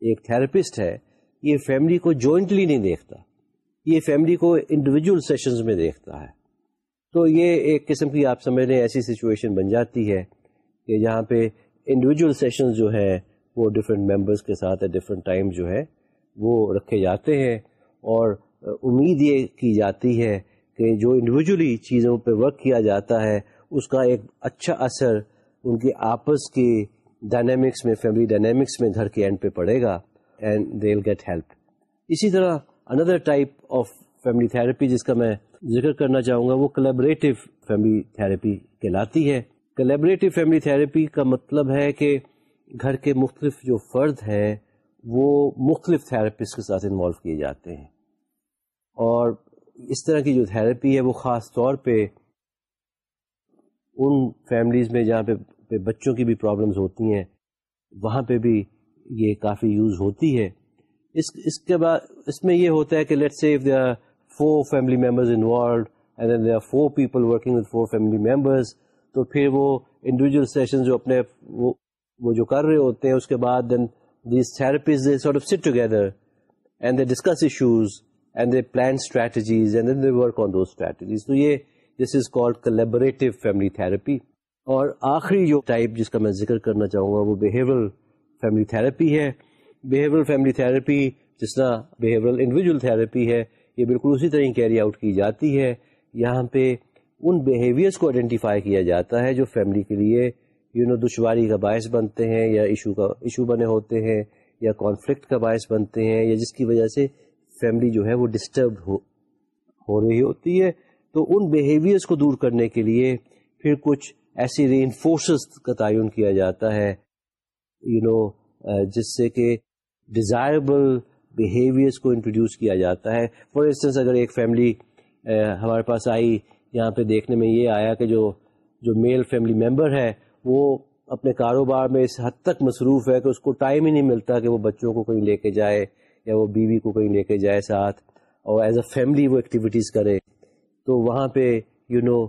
ایک تھراپسٹ ہے، یہ فیملی کو جوائنٹلی نہیں دیکھتا۔ یہ فیملی کو انڈیویجول سیشنز میں دیکھتا ہے۔ تو یہ ایک قسم کی آپ سمجھ لیں ایسی سچویشن بن جاتی ہے کہ جہاں پہ انڈیویجول سیشنز جو ہیں وہ ڈفرینٹ ممبرس کے ساتھ ڈفرینٹ ٹائم جو ہے وہ رکھے جاتے ہیں اور امید یہ کی جاتی ہے کہ جو انڈیویجلی چیزوں پہ ورک کیا جاتا ہے، اس کا ایک اچھا اثر ان کے آپس کی ڈائنامکس میں فیملی ڈائنامکس میں گھر کے اینڈ پہ پڑے گا and they will get help اسی طرح another type of family therapy جس کا میں ذکر کرنا چاہوں گا، وہ کلیبریٹو فیملی تھراپی کہلاتی ہے۔ کلیبریٹو فیملی تھراپی کا مطلب ہے کہ گھر کے مختلف جو فرد ہیں، وہ مختلف تھراپسٹ کے ساتھ انوالو کیے جاتے ہیں۔ اور اس طرح کی جو تھراپی ہے، وہ خاص طور پہ ان فیملیز میں جہاں پہ بچوں کی بھی پرابلمز ہوتی ہیں، وہاں پہ بھی یہ کافی یوز ہوتی ہے۔ اس اس کے بعد، اس میں یہ ہوتا ہے کہ let's say they are four family members involved and they are four people working with four family members تو پھر وہ انڈیویجل سیشن جو اپنے وہ وہ جو کر رہے ہوتے ہیں، اس کے بعد then these therapies they sort of sit together and they discuss issues and they plan strategies and then they work on those strategies تو یہ this is called collaborative family therapy اور آخری جو ٹائپ جس کا میں ذکر کرنا چاہوں گا، وہ بہیورل فیملی تھراپی ہے۔ بہیورل فیملی تھراپی جس طرح بہیورل انڈیویجل تھراپی ہے یہ بالکل اسی طرح کیری آؤٹ کی جاتی ہے۔ یہاں پہ ان بیہیویئرس کو آئیڈینٹیفائی کیا جاتا ہے جو فیملی کے لیے یو نو دشواری کا باعث بنتے ہیں یا ایشو کا ایشو بنے ہوتے ہیں یا کانفلکٹ کا باعث بنتے ہیں یا جس کی وجہ سے فیملی جو ہے وہ ڈسٹرب ہو ہو رہی ہوتی ہے۔ تو ان بیہیویئرس کو دور کرنے کے لیے پھر کچھ ایسی ری انفورسز کا تعین کیا جاتا ہے یو you نو know, جس سے کہ ڈیزائربل بیہیویئرس کو انٹروڈیوس کیا جاتا ہے۔ فار انسٹنس اگر ایک فیملی ہمارے پاس آئی یہاں پہ دیکھنے میں یہ آیا کہ جو جو میل فیملی ممبر ہے وہ اپنے کاروبار میں اس حد تک مصروف ہے کہ اس کو ٹائم ہی نہیں ملتا کہ وہ بچوں کو کہیں لے کے جائے یا وہ بیوی کو کہیں لے کے جائے ساتھ۔ اور ایز اے فیملی وہ ایکٹیویٹیز کرے۔ تو وہاں پہ یو you نو know,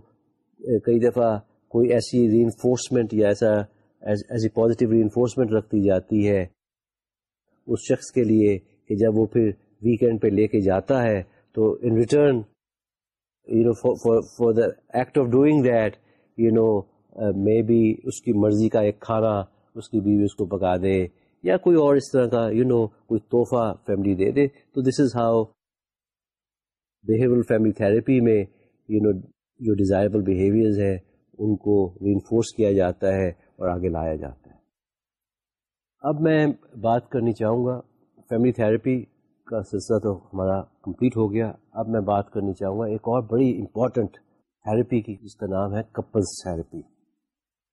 کئی دفعہ کوئی ایسی ری انفورسمنٹ یا ایسا ایسی پازیٹیو ری انفورسمنٹ رکھتی جاتی ہے۔ اس شخص کے لیے کہ جب وہ پھر ویکینڈ پہ لے کے جاتا ہے، تو in return you know for the act of doing that you know maybe اس کی مرضی کا ایک کھانا اس کی بیوی اس کو پکا دے، یا کوئی اور اس طرح کا یو نو کوئی تحفہ فیملی دے دے۔ تو this is how behaviour family therapy میں یو نو جو ڈیزائربل بیہیویئرز ہیں، ان کو ری انفورس کیا جاتا ہے اور آگے لایا جاتا ہے۔ اب میں بات کرنی چاہوں گا فیملی تھراپی کا سلسلہ تو ہمارا کمپلیٹ ہو گیا۔ اب میں بات کرنی چاہوں گا ایک اور بڑی امپورٹنٹ تھراپی کی، جس کا نام ہے couples therapy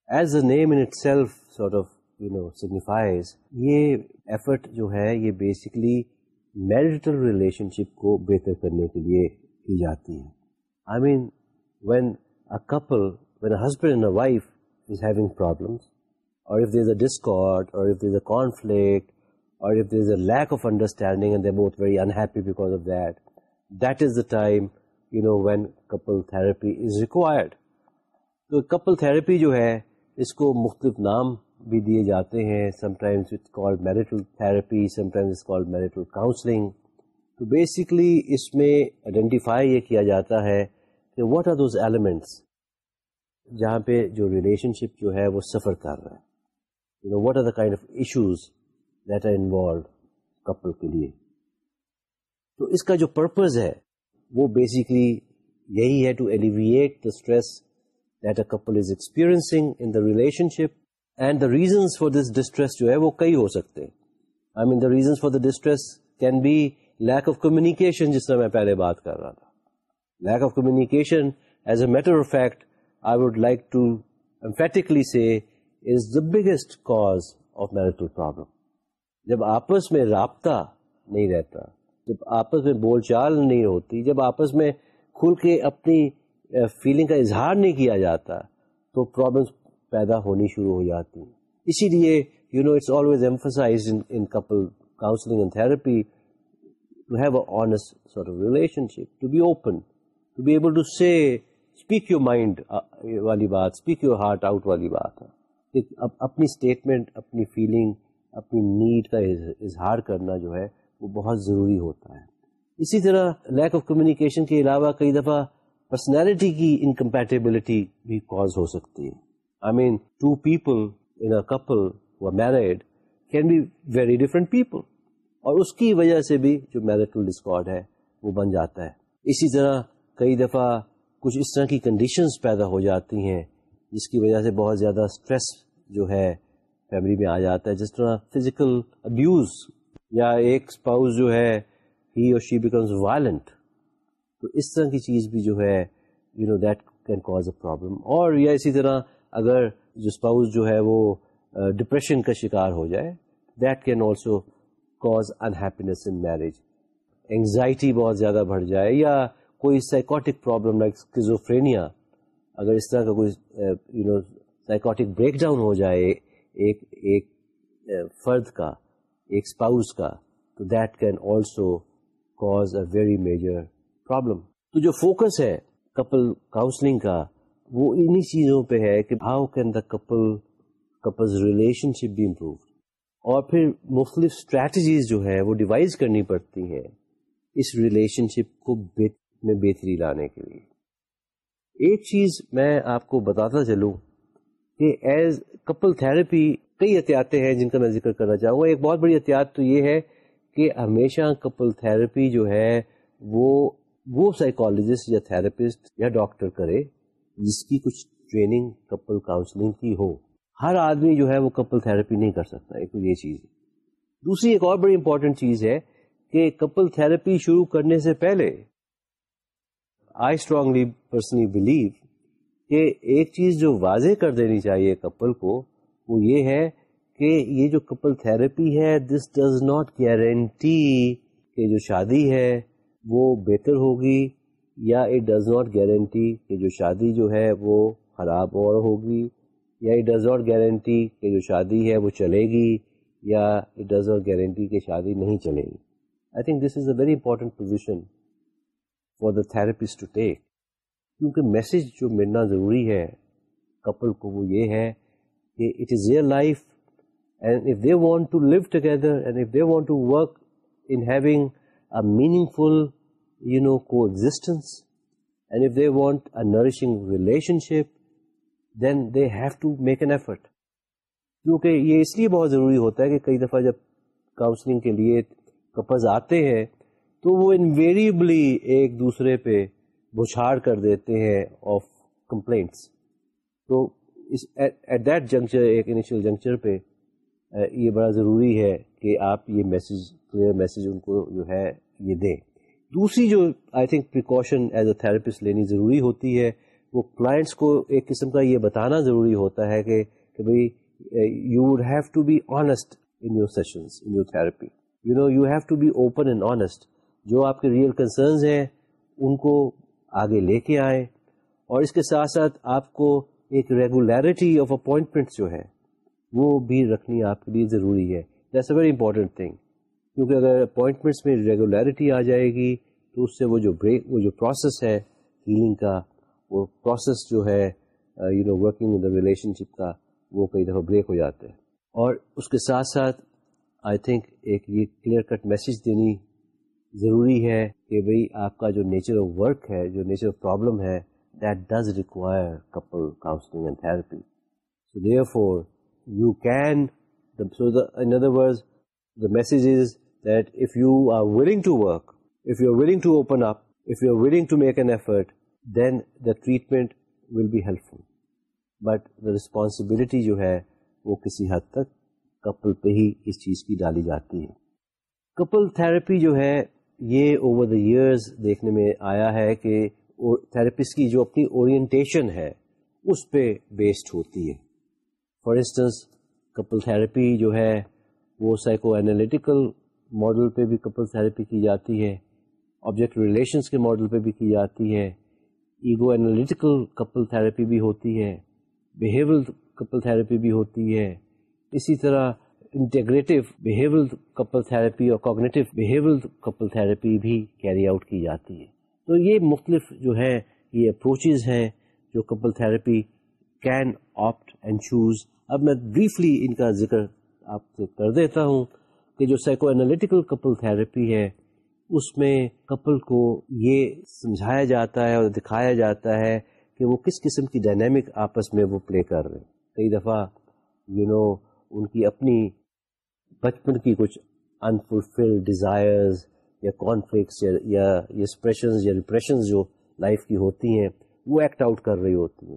as a name in itself sort of you know signifies یہ ایفرٹ جو ہے، یہ بیسکلی میرٹل ریلیشن شپ کو بہتر کرنے کے لیے کی جاتی ہے۔ I mean when a couple when a husband and a wife is having problems or if there is a discord or if there is a conflict or if there is a lack of understanding and they're both very unhappy because of that, that is the time, you know, when couple therapy is required. تو couple therapy جو ہے اس کو مختلف نام بھی دیے جاتے ہیں. Sometimes it's called marital therapy sometimes it's called marital counselling تو بیسکلی اس میں آئیڈینٹیفائی یہ کیا جاتا ہے کہ واٹ آر دوز ایلیمنٹس جہاں پہ جو ریلیشن شپ جو ہے وہ سفر کر رہا ہے. What are the kind of issues that are involved couple کے لیے. تو اس کا جو پرپز ہے، وہ بیسکلی یہی ہے to alleviate the stress that a couple is experiencing in the relationship and the reasons for this distress جو ہے، وہ کئی ہو سکتے I mean the reasons for the distress can be lack of communication جس طرح میں پہلے بات کر رہا تھا. Lack of communication as a matter of fact I would like to emphatically say is the biggest cause of marital problem جب آپس میں رابطہ نہیں رہتا، جب آپس میں بول چال نہیں ہوتی، جب آپس میں کھل کے اپنی فیلنگ کا اظہار نہیں کیا جاتا، تو پرابلمس پیدا ہونی شروع ہو جاتی ہیں۔ اسی لیے you know it's always emphasize in couple counselling and therapy to have a honest sort of relationship to be open to be able to say speak your mind والی بات اسپیک یور ہارٹ آؤٹ والی بات۔ ہے اپنی statement اپنی feeling اپنی need کا اظہار کرنا جو ہے وہ بہت ضروری ہوتا ہے۔ اسی طرح لیک آف کمیونیکیشن کے علاوہ کئی دفعہ پرسنالٹی کی انکمپیٹیبلٹی بھی کاز ہو سکتی ہے۔ I mean two people in a couple married can be very different people اور اس کی وجہ سے بھی جو میرٹل ڈسکارڈ ہے وہ بن جاتا ہے۔ اسی طرح کئی دفعہ کچھ اس طرح کی کنڈیشنز پیدا ہو جاتی ہیں جس کی وجہ سے بہت زیادہ اسٹریس جو ہے فیملی میں آ جاتا ہے، جس طرح فزیکل ابیوز یا ایک اسپاؤز جو ہے ہی اور شی بیکمز وائلنٹ تو اس طرح کی چیز بھی جو ہے you know that can cause a problem اور یا اسی طرح اگر جو اسپاؤز جو ہے وہ uh, ڈپریشن کا شکار ہو جائے that can also cause unhappiness in marriage anxiety بہت زیادہ بڑھ جائے یا کوئی سائیکوٹک پرابلم لائک اسکیزوفرینیا اگر اس طرح کا کوئی you know psychotic breakdown ہو جائے ایک ایک فرد کا، ایک اسپاؤز کا، تو that can also cause a very major problem تو جو فوکس ہے کپل کاؤنسلنگ کا، وہ انہی چیزوں پہ ہے کہ how can the couple couples relationship بھی امپروو اور پھر مختلف اسٹریٹجیز جو ہے وہ ڈیوائز کرنی پڑتی ہیں اس ریلیشن شپ کو میں بہتری لانے کے لیے۔ ایک چیز میں آپ کو بتاتا چلوں کہ ایز کپل تھراپی کئی احتیاطیں ہیں جن کا میں ذکر کرنا چاہوں گا۔ ایک بہت بڑی احتیاط تو یہ ہے کہ ہمیشہ کپل تھراپی جو ہے وہ وہ سائیکالوجسٹ یا تھراپسٹ یا ڈاکٹر کرے جس کی کچھ ٹریننگ کپل کاؤنسلنگ کی ہو۔ ہر آدمی جو ہے وہ کپل تھراپی نہیں کر سکتا، ایک تو یہ چیز ہے۔ دوسری ایک اور بڑی امپورٹنٹ چیز ہے کہ کپل تھراپی شروع کرنے سے پہلے آئی اسٹرانگلی پرسنلی بلیو کہ ایک چیز جو واضح کر دینی چاہیے کپل کو، وہ یہ ہے کہ یہ جو کپل تھراپی ہے دس ڈز ناٹ گارنٹی کہ جو شادی ہے وہ بہتر ہوگی، یا اٹ ڈز ناٹ گارنٹی کہ جو شادی جو ہے وہ خراب اور ہوگی، یا اٹ ڈز ناٹ گارنٹی کہ جو شادی ہے وہ چلے گی، یا اٹ ڈز ناٹ گارنٹی کہ شادی نہیں چلے گی۔ I think this is a very important position for the therapist to take کیونکہ میسج جو ملنا ضروری ہے کپل کو وہ یہ ہے کہ it is their life and if they want to live together and if they want to work in having a meaningful you know coexistence and if they want a nurturing relationship then they have to make an effort کیونکہ یہ اس لیے بہت ضروری ہوتا ہے کہ کئی دفعہ جب کاؤنسلنگ کے لیے کپلز آتے ہیں تو وہ انویریبلی ایک دوسرے پہ بچھاڑ کر دیتے ہیں آف کمپلینٹس تو ایٹ دیٹ جنکچر ایک انیشیل جنکچر پہ یہ بڑا ضروری ہے کہ آپ یہ میسج کلیئر میسج ان کو جو ہے یہ دیں. دوسری جو I think precaution as a therapist لینی ضروری ہوتی ہے، وہ کلائنٹس کو ایک قسم کا یہ بتانا ضروری ہوتا ہے کہ بھائی you would have to be honest in your sessions in your therapy you know you have to be open and honest جو آپ کے ریئل کنسرنز ہیں، ان کو آگے لے کے آئیں۔ اور اس کے ساتھ ساتھ آپ کو ایک ریگولیرٹی آف اپوائنٹمنٹ جو ہے، وہ بھی رکھنی آپ کے لیے ضروری ہے۔ That's a very important thing کیونکہ اگر اپوائنٹمنٹس میں ریگولیرٹی آ جائے گی، تو اس سے وہ جو بریک وہ جو پروسیس ہے ہیلنگ کا، وہ پروسیس جو ہے you know working in the relationship کا، وہ کئی دفعہ بریک ہو جاتے ہیں اور اس کے ساتھ ساتھ آئی تھنک ایک یہ کلیئر کٹ میسج دینی ضروری ہے کہ بھئی آپ کا جو نیچر آف ورک ہے، جو نیچر آف پرابلم ہے that does require couple counselling and therapy so therefore you can so in other word the message is that if you are willing to work if you are willing to open up if you are willing to make an effort then the treatment will be helpful but the responsibility جو ہے، وہ کسی حد تک کپل پہ ہی اس چیز کی ڈالی جاتی ہے۔ کپل تھراپی جو ہے یہ اوور دا ایئرز دیکھنے میں آیا ہے کہ تھراپسٹ کی جو اپنی اورینٹیشن ہے، اس پہ بیسڈ ہوتی ہے۔ فار انسٹنس کپل تھراپی جو ہے، وہ سائیکو اینالیٹیکل ماڈل پہ بھی کپل تھراپی کی جاتی ہے۔ آبجیکٹ ریلیشنس کے ماڈل پہ بھی کی جاتی ہے۔ ایگو اینالیٹیکل کپل تھراپی بھی ہوتی ہے۔ بیہیور کپل تھراپی بھی ہوتی ہے۔ اسی طرح انٹیگریٹو بیہیور کپل تھراپی اور کوگنیٹو بیہیور کپل تھراپی بھی کیری آؤٹ کی جاتی ہے۔ تو یہ مختلف جو ہے یہ اپروچز ہیں جو couple therapy can opt and choose. اب میں بریفلی ان کا ذکر آپ سے کر دیتا ہوں کہ جو سائیکو انالیٹیکل کپل تھراپی ہے اس میں کپل کو یہ سمجھایا جاتا ہے اور دکھایا جاتا ہے کہ وہ کس قسم کی ڈائنامک آپس میں وہ پلے کر رہے ہیں۔ کئی دفعہ یو you نو know, ان کی اپنی بچپن کی کچھ انفلفل ڈیزائرز یا کانفلکٹس یا ایکسپریشنز یا ریپریشنز جو لائف کی ہوتی ہیں، وہ ایکٹ آؤٹ کر رہی ہوتی ہیں.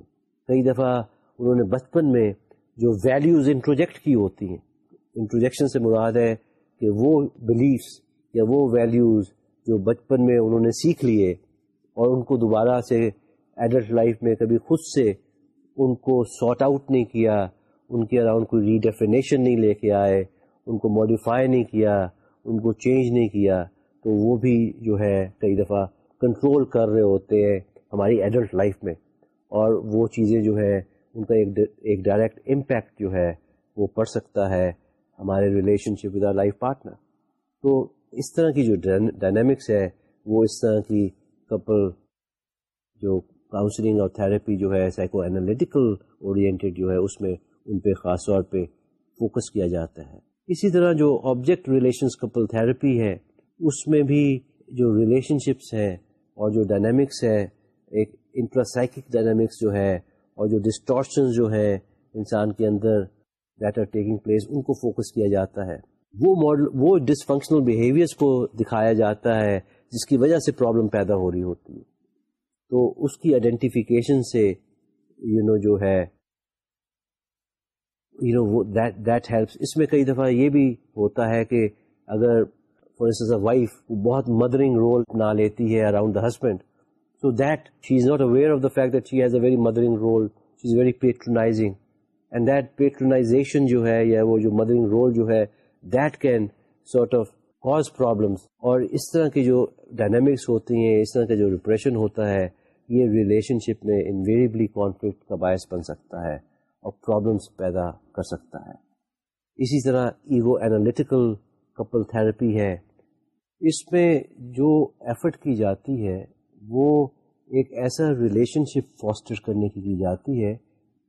کئی دفعہ انہوں نے بچپن میں جو ویلیوز انٹروجیکٹ کی ہوتی ہیں انٹروجیکشن سے مراد ہے کہ وہ بلیفس یا وہ ویلیوز جو بچپن میں انہوں نے سیکھ لیے اور ان کو دوبارہ سے ایڈلٹ لائف میں کبھی خود سے ان کو سارٹ آؤٹ نہیں کیا، ان کے اراؤنڈ کوئی ریڈیفینیشن نہیں لے کے آئے ان کو ماڈیفائی نہیں کیا، ان کو چینج نہیں کیا، تو وہ بھی جو ہے کئی دفعہ کنٹرول کر رہے ہوتے ہیں ہماری ایڈلٹ لائف میں۔ اور وہ چیزیں جو ہے ان کا ایک ایک ڈائریکٹ امپیکٹ جو ہے، وہ پڑ سکتا ہے ہمارے relationship with our life partner تو اس طرح کی جو ڈائنامکس ہے، وہ اس طرح کی کپل جو کاؤنسلنگ اور تھراپی جو ہے سائیکو انالیٹیکل اورینٹیڈ جو ہے، اس میں ان پہ خاص طور پہ فوکس کیا جاتا ہے۔ اسی طرح جو آبجیکٹ ریلیشنس کپل تھراپی ہے اس میں بھی جو ریلیشن شپس ہیں اور جو ڈائنامکس ہے ایک انٹراسائکک ڈائنامکس جو ہے اور جو ڈسٹورشن جو ہے انسان کے اندر that are taking place in کو فوکس کیا جاتا ہے۔ وہ ماڈل وہ ڈس فنکشنل کو دکھایا جاتا ہے جس کی وجہ سے پرابلم پیدا ہو رہی ہوتی ہے۔ تو اس کی آئیڈینٹیفیکیشن سے یو you نو know, جو ہے you know that that helps اس میں کئی دفعہ یہ بھی ہوتا ہے کہ اگر فار انسٹنس اے وائف بہت مدرنگ رول نہ لیتی ہے around the husband so that she is not aware of the fact that she has a very mothering role she is very patronising and that patronisation جو ہے، یا وہ جو mothering role جو ہے that can sort of cause problems اور اس طرح کی جو ڈائنامکس ہوتی ہیں، اس طرح کا جو ریپریشن ہوتا ہے، یہ ریلیشن شپ میں انویریبلی کانفلکٹ کا باعث بن سکتا ہے. اور پرابلمس پیدا کر سکتا ہے۔ اسی طرح ایگو اینالیٹیکل کپل تھراپی ہے۔ اس میں جو ایفرٹ کی جاتی ہے، وہ ایک ایسا ریلیشن شپ فاسٹر کرنے کی کی جاتی ہے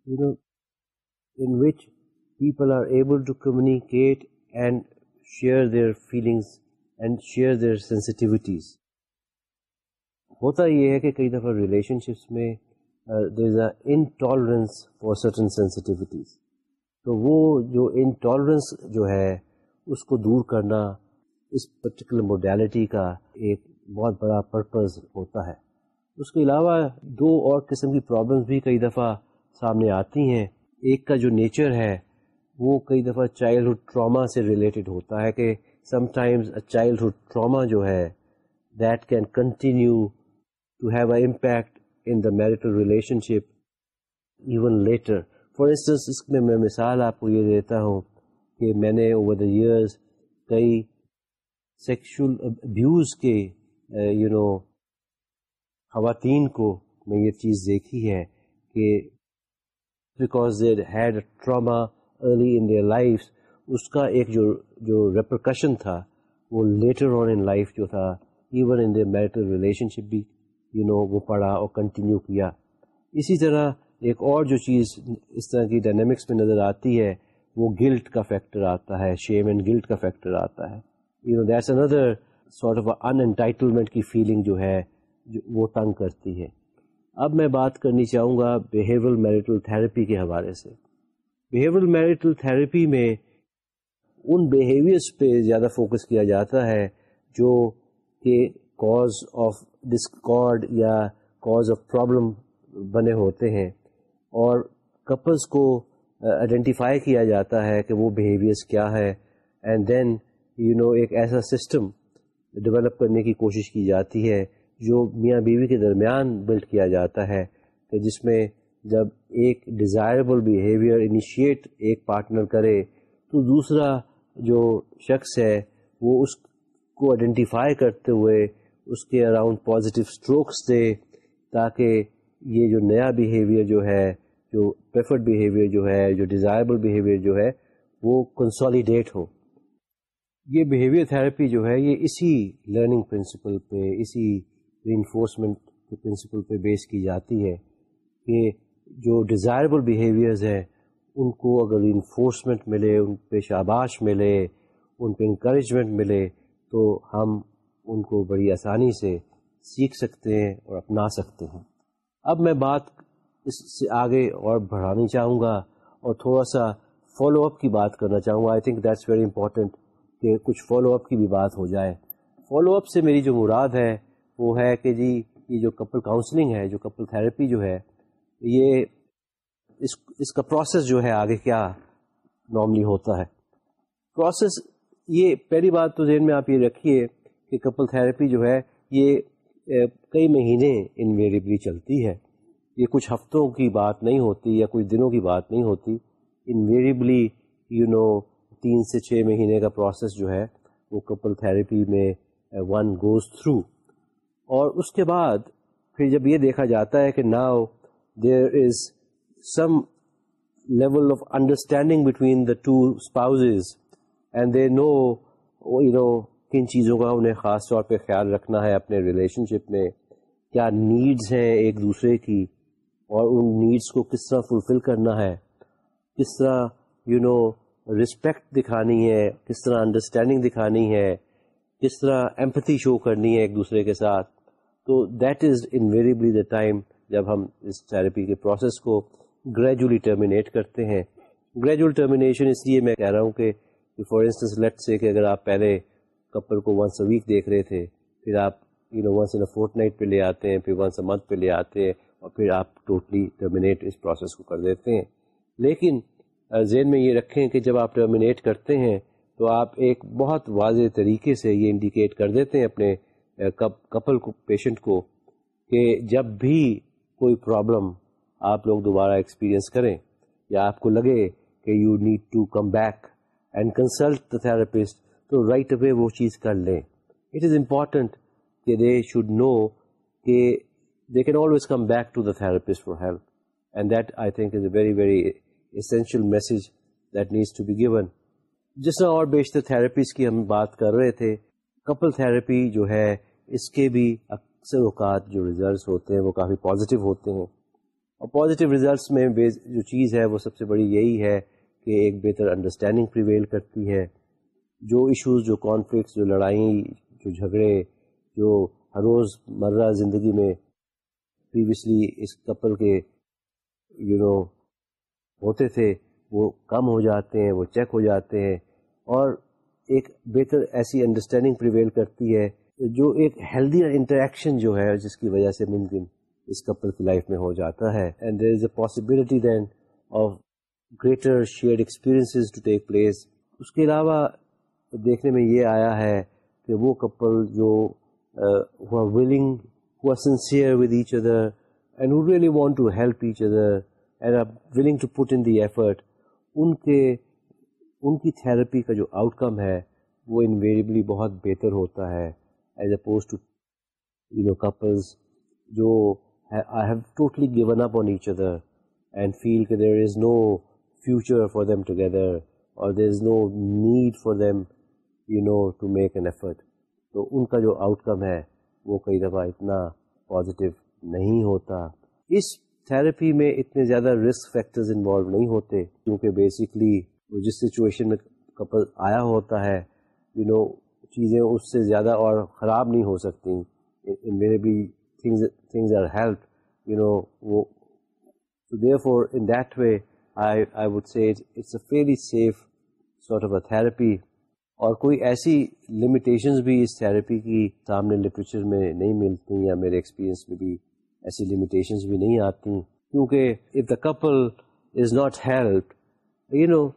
you know in which people are able to communicate and share their feelings and share their sensitivities ہوتا یہ ہے کہ کئی دفعہ ریلیشن شپس میں there is a intolerance for certain sensitivities تو وہ جو انٹالرنس جو ہے، اس کو دور کرنا اس پرٹیکولر موڈیلٹی کا ایک بہت بڑا پرپز ہوتا ہے۔ اس کے علاوہ دو اور قسم کی پرابلمس بھی کئی دفعہ سامنے آتی ہیں۔ ایک کا جو نیچر ہے، وہ کئی دفعہ چائلڈہڈ ٹراما سے ریلیٹڈ ہوتا ہے کہ سم ٹائمز چائلڈہڈ ٹراما جو ہے that can continue to have a impact in the marital relationship even later for instance اس میں میں مثال آپ کو یہ دیتا ہوں کہ میں نے اوور دا ایئرز کئی سیکشل ابیوز کے uh, یو نو خواتین کو میں یہ چیز دیکھی ہے کہ because there had trauma early in their life اس کا ایک جو جو ریپرکشن تھا وہ لیٹر آن ان لائف جو تھا even in their marital relationship بھی یو نو وہ پڑھا اور کنٹینیو کیا۔ اسی طرح ایک اور جو چیز اس طرح کی ڈائنمکس میں نظر آتی ہے، وہ گلٹ کا فیکٹر آتا ہے شیم اینڈ گلٹ کا فیکٹر آتا ہے۔ یو نو دیٹس اندر سارٹ آف ان انٹائٹلمنٹ کی فیلنگ جو ہے، جو وہ تنگ کرتی ہے۔ اب میں بات کرنی چاہوں گا بیہیورل میریٹل تھراپی کے حوالے سے۔ بیہیورل میریٹل تھراپی میں ان بیہیویئرس پہ زیادہ فوکس کیا جاتا ہے جو کہ کاز آف ڈسکارڈ یا کاز آف پرابلم بنے ہوتے ہیں اور کپلس کو آئیڈینٹیفائی کیا جاتا ہے کہ وہ بیہیویئرس کیا ہے اینڈ دین یو نو ایک ایسا سسٹم ڈیولپ کرنے کی کوشش کی جاتی ہے جو میاں بیوی کے درمیان بلڈ کیا جاتا ہے کہ جس میں جب ایک ڈیزائربل بیہیویئر انیشیٹ ایک پارٹنر کرے تو دوسرا جو شخص ہے وہ اس کو آئیڈینٹیفائی کرتے ہوئے اس کے اراؤنڈ پازیٹیو اسٹروکس دے تاکہ یہ جو نیا بیہیویئر جو ہے، جو پریفرڈ بیہیویئر جو ہے، جو ڈیزائربل بیہیویئر جو ہے، وہ کنسالیڈیٹ ہو۔ یہ بیہیویئر تھراپی جو ہے، یہ اسی لرننگ پرنسپل پہ، اسی ری انفورسمنٹ کے پرنسپل پہ بیس کی جاتی ہے کہ جو ڈیزائربل بیہیویئرز ہیں، ان کو اگر ری انفورسمنٹ ملے، ان پہ شاباش ملے، ان پہ انکریجمنٹ ملے، تو ہم ان کو بڑی آسانی سے سیکھ سکتے ہیں اور اپنا سکتے ہیں۔ اب میں بات اس سے آگے اور بڑھانی چاہوں گا اور تھوڑا سا فالو اپ کی بات کرنا چاہوں گا۔ I think that's very important کہ کچھ فالو اپ کی بھی بات ہو جائے۔ فالو اپ سے میری جو مراد ہے وہ ہے کہ جی یہ جو کپل کاؤنسلنگ ہے، جو کپل تھراپی جو ہے، یہ اس اس کا پروسیس جو ہے آگے کیا نارملی ہوتا ہے۔ پروسیس یہ پہلی بات تو ذہن میں آپ یہ رکھیے کہ کپل تھراپی جو ہے یہ کئی مہینے انویریبلی چلتی ہے۔ یہ کچھ ہفتوں کی بات نہیں ہوتی یا کچھ دنوں کی بات نہیں ہوتی۔ انویریبلی یو نو تین سے چھ مہینے کا پروسیس جو ہے وہ کپل تھراپی میں ون گوز تھرو اور اس کے بعد پھر جب یہ دیکھا جاتا ہے کہ now there is some level of understanding between the two spouses and they know you know کن چیزوں کا انہیں خاص طور پہ خیال رکھنا ہے اپنے ریلیشن شپ میں؟ کیا نیڈز ہیں ایک دوسرے کی؟ اور ان نیڈس کو کس طرح فلفل کرنا ہے؟ کس طرح یو نو رسپیکٹ دکھانی ہے؟ کس طرح انڈرسٹینڈنگ دکھانی ہے؟ کس طرح ایمپتھی شو کرنی ہے ایک دوسرے کے ساتھ؟ تو that is invariably the time جب ہم اس تھراپی کے پروسیس کو گریجولی ٹرمینیٹ کرتے ہیں۔ گریجول ٹرمینیشن اس لیے میں کہہ رہا ہوں کہ فار انسٹنس لیٹ سے کہ اگر آپ پہلے کپل کو ونس اے ویک دیکھ رہے تھے، پھر آپ you know once in a fortnight پہ لے آتے ہیں، پھر ونس اے منتھ پہ لے آتے ہیں، اور پھر آپ ٹوٹلی ٹرمینیٹ اس پروسیس کو کر دیتے ہیں۔ لیکن ذہن میں یہ رکھیں کہ جب آپ ٹرمینیٹ کرتے ہیں، تو آپ ایک بہت واضح طریقے سے یہ انڈیکیٹ کر دیتے ہیں اپنے کپل کو پیشنٹ کو، کہ جب بھی کوئی پرابلم آپ لوگ دوبارہ ایکسپیرئنس کریں، یا آپ کو لگے کہ you need to come back and consult the therapist تو رائٹ اوے وہ چیز کر لیں۔ اٹ از امپورٹنٹ کہ دے شوڈ نو کہ they can always come back to the therapist for help and that I think is a very very essential message that needs to be given جس طرح اور بیشتر تھراپیز کی ہم بات کر رہے تھے کپل تھراپی جو ہے، اس کے بھی اکثر اوقات جو ریزلٹس ہوتے ہیں، وہ کافی پازیٹیو ہوتے ہیں۔ اور پازیٹیو ریزلٹس میں جو چیز ہے، وہ سب سے بڑی یہی ہے کہ ایک بہتر انڈرسٹینڈنگ پریویل کرتی ہے۔ جو ایشوز جو کانفلکٹس جو لڑائی جو جھگڑے، جو ہر روز مرہ زندگی میں پریویسلی اس کپل کے یو نو ہوتے تھے، وہ کم ہو جاتے ہیں، وہ چیک ہو جاتے ہیں اور ایک بہتر ایسی انڈرسٹینڈنگ پریویل کرتی ہے جو ایک ہیلدی انٹریکشن جو ہے، جس کی وجہ سے ممکن اس کپل کی لائف میں ہو جاتا ہے. And there is a possibility then of greater shared experience to take place اس کے علاوہ دیکھنے میں یہ آیا ہے کہ وہ کپل جو willing sincere with each other and who really want to help each other and are willing to put in the effort ان کے ان کی تھراپی کا جو آؤٹ کم ہے وہ انویریبلی بہت بہتر ہوتا ہے as oppose to you know couples جو I have totally given up on each other and feel کہ there is no future for them together اور there is no need for them you know to make an effort تو ان کا جو out کم ہے، وہ کئی دفعہ اتنا پازیٹیو نہیں ہوتا۔ اس تھراپی میں اتنے زیادہ رسک فیکٹرز انوالو نہیں ہوتے، کیونکہ بیسکلی جس سچویشن میں کپل آیا ہوتا ہے یو نو چیزیں اس سے زیادہ اور خراب نہیں ہو سکتی۔ میرے بھی things are help you know وہ therefore in that way I would say it's a very safe sort of a therapy اور کوئی ایسی لمیٹیشنز بھی اس تھراپی کی سامنے لٹریچر میں نہیں ملتی یا میرے ایکسپیرینس میں بھی ایسی لمیٹیشنز بھی نہیں آتی، کیونکہ if the couple is not help you know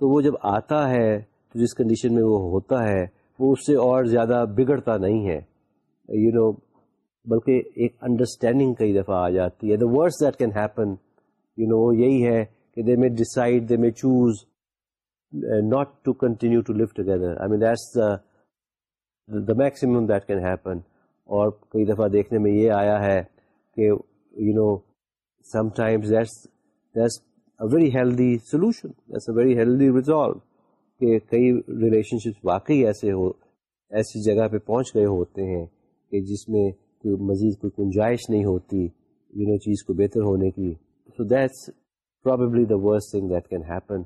تو وہ جب آتا ہے تو جس کنڈیشن میں وہ ہوتا ہے، وہ اس سے اور زیادہ بگڑتا نہیں ہے۔ یو نو بلکہ ایک انڈرسٹینڈنگ کئی دفعہ آ جاتی ہے۔ The words that can happen you know وہ یہی ہے کہ they may decide they may choose not to continue to live together I mean that's the maximum that can happen اور کئی دفعہ دیکھنے میں یہ آیا ہے کہ you know sometimes that's a very healthy solution that's a very healthy resolve کہ کئی ریلیشن شپس واقعی ایسے ہو، ایسی جگہ پہ پہنچ گئے ہوتے ہیں کہ جس میں کوئی مزید کوئی گنجائش نہیں ہوتی یو نو چیز کو بہتر ہونے کی. So that's probably the worst thing that can happen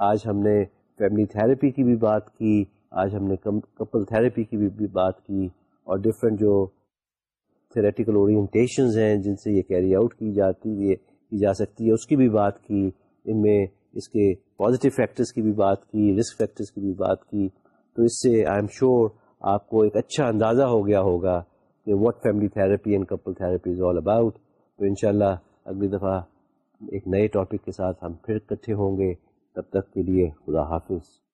آج ہم نے فیملی تھراپی کی بھی بات کی، آج ہم نے کپل تھراپی کی بھی بات کی اور ڈفرینٹ جو تھریٹیکل اورینٹیشنز ہیں جن سے یہ کیری آؤٹ کی جاتی ہے کی جا سکتی ہے، اس کی بھی بات کی، ان میں اس کے پازیٹیو فیکٹرز کی بھی بات کی رسک فیکٹرز کی بھی بات کی۔ تو اس سے آئی ایم شیور آپ کو ایک اچھا اندازہ ہو گیا ہوگا کہ what family therapy and couple therapy is all about تو انشاءاللہ اگلی دفعہ ایک نئے ٹاپک کے ساتھ ہم پھر اکٹھے ہوں گے۔ تب تک کے لیے خدا حافظ۔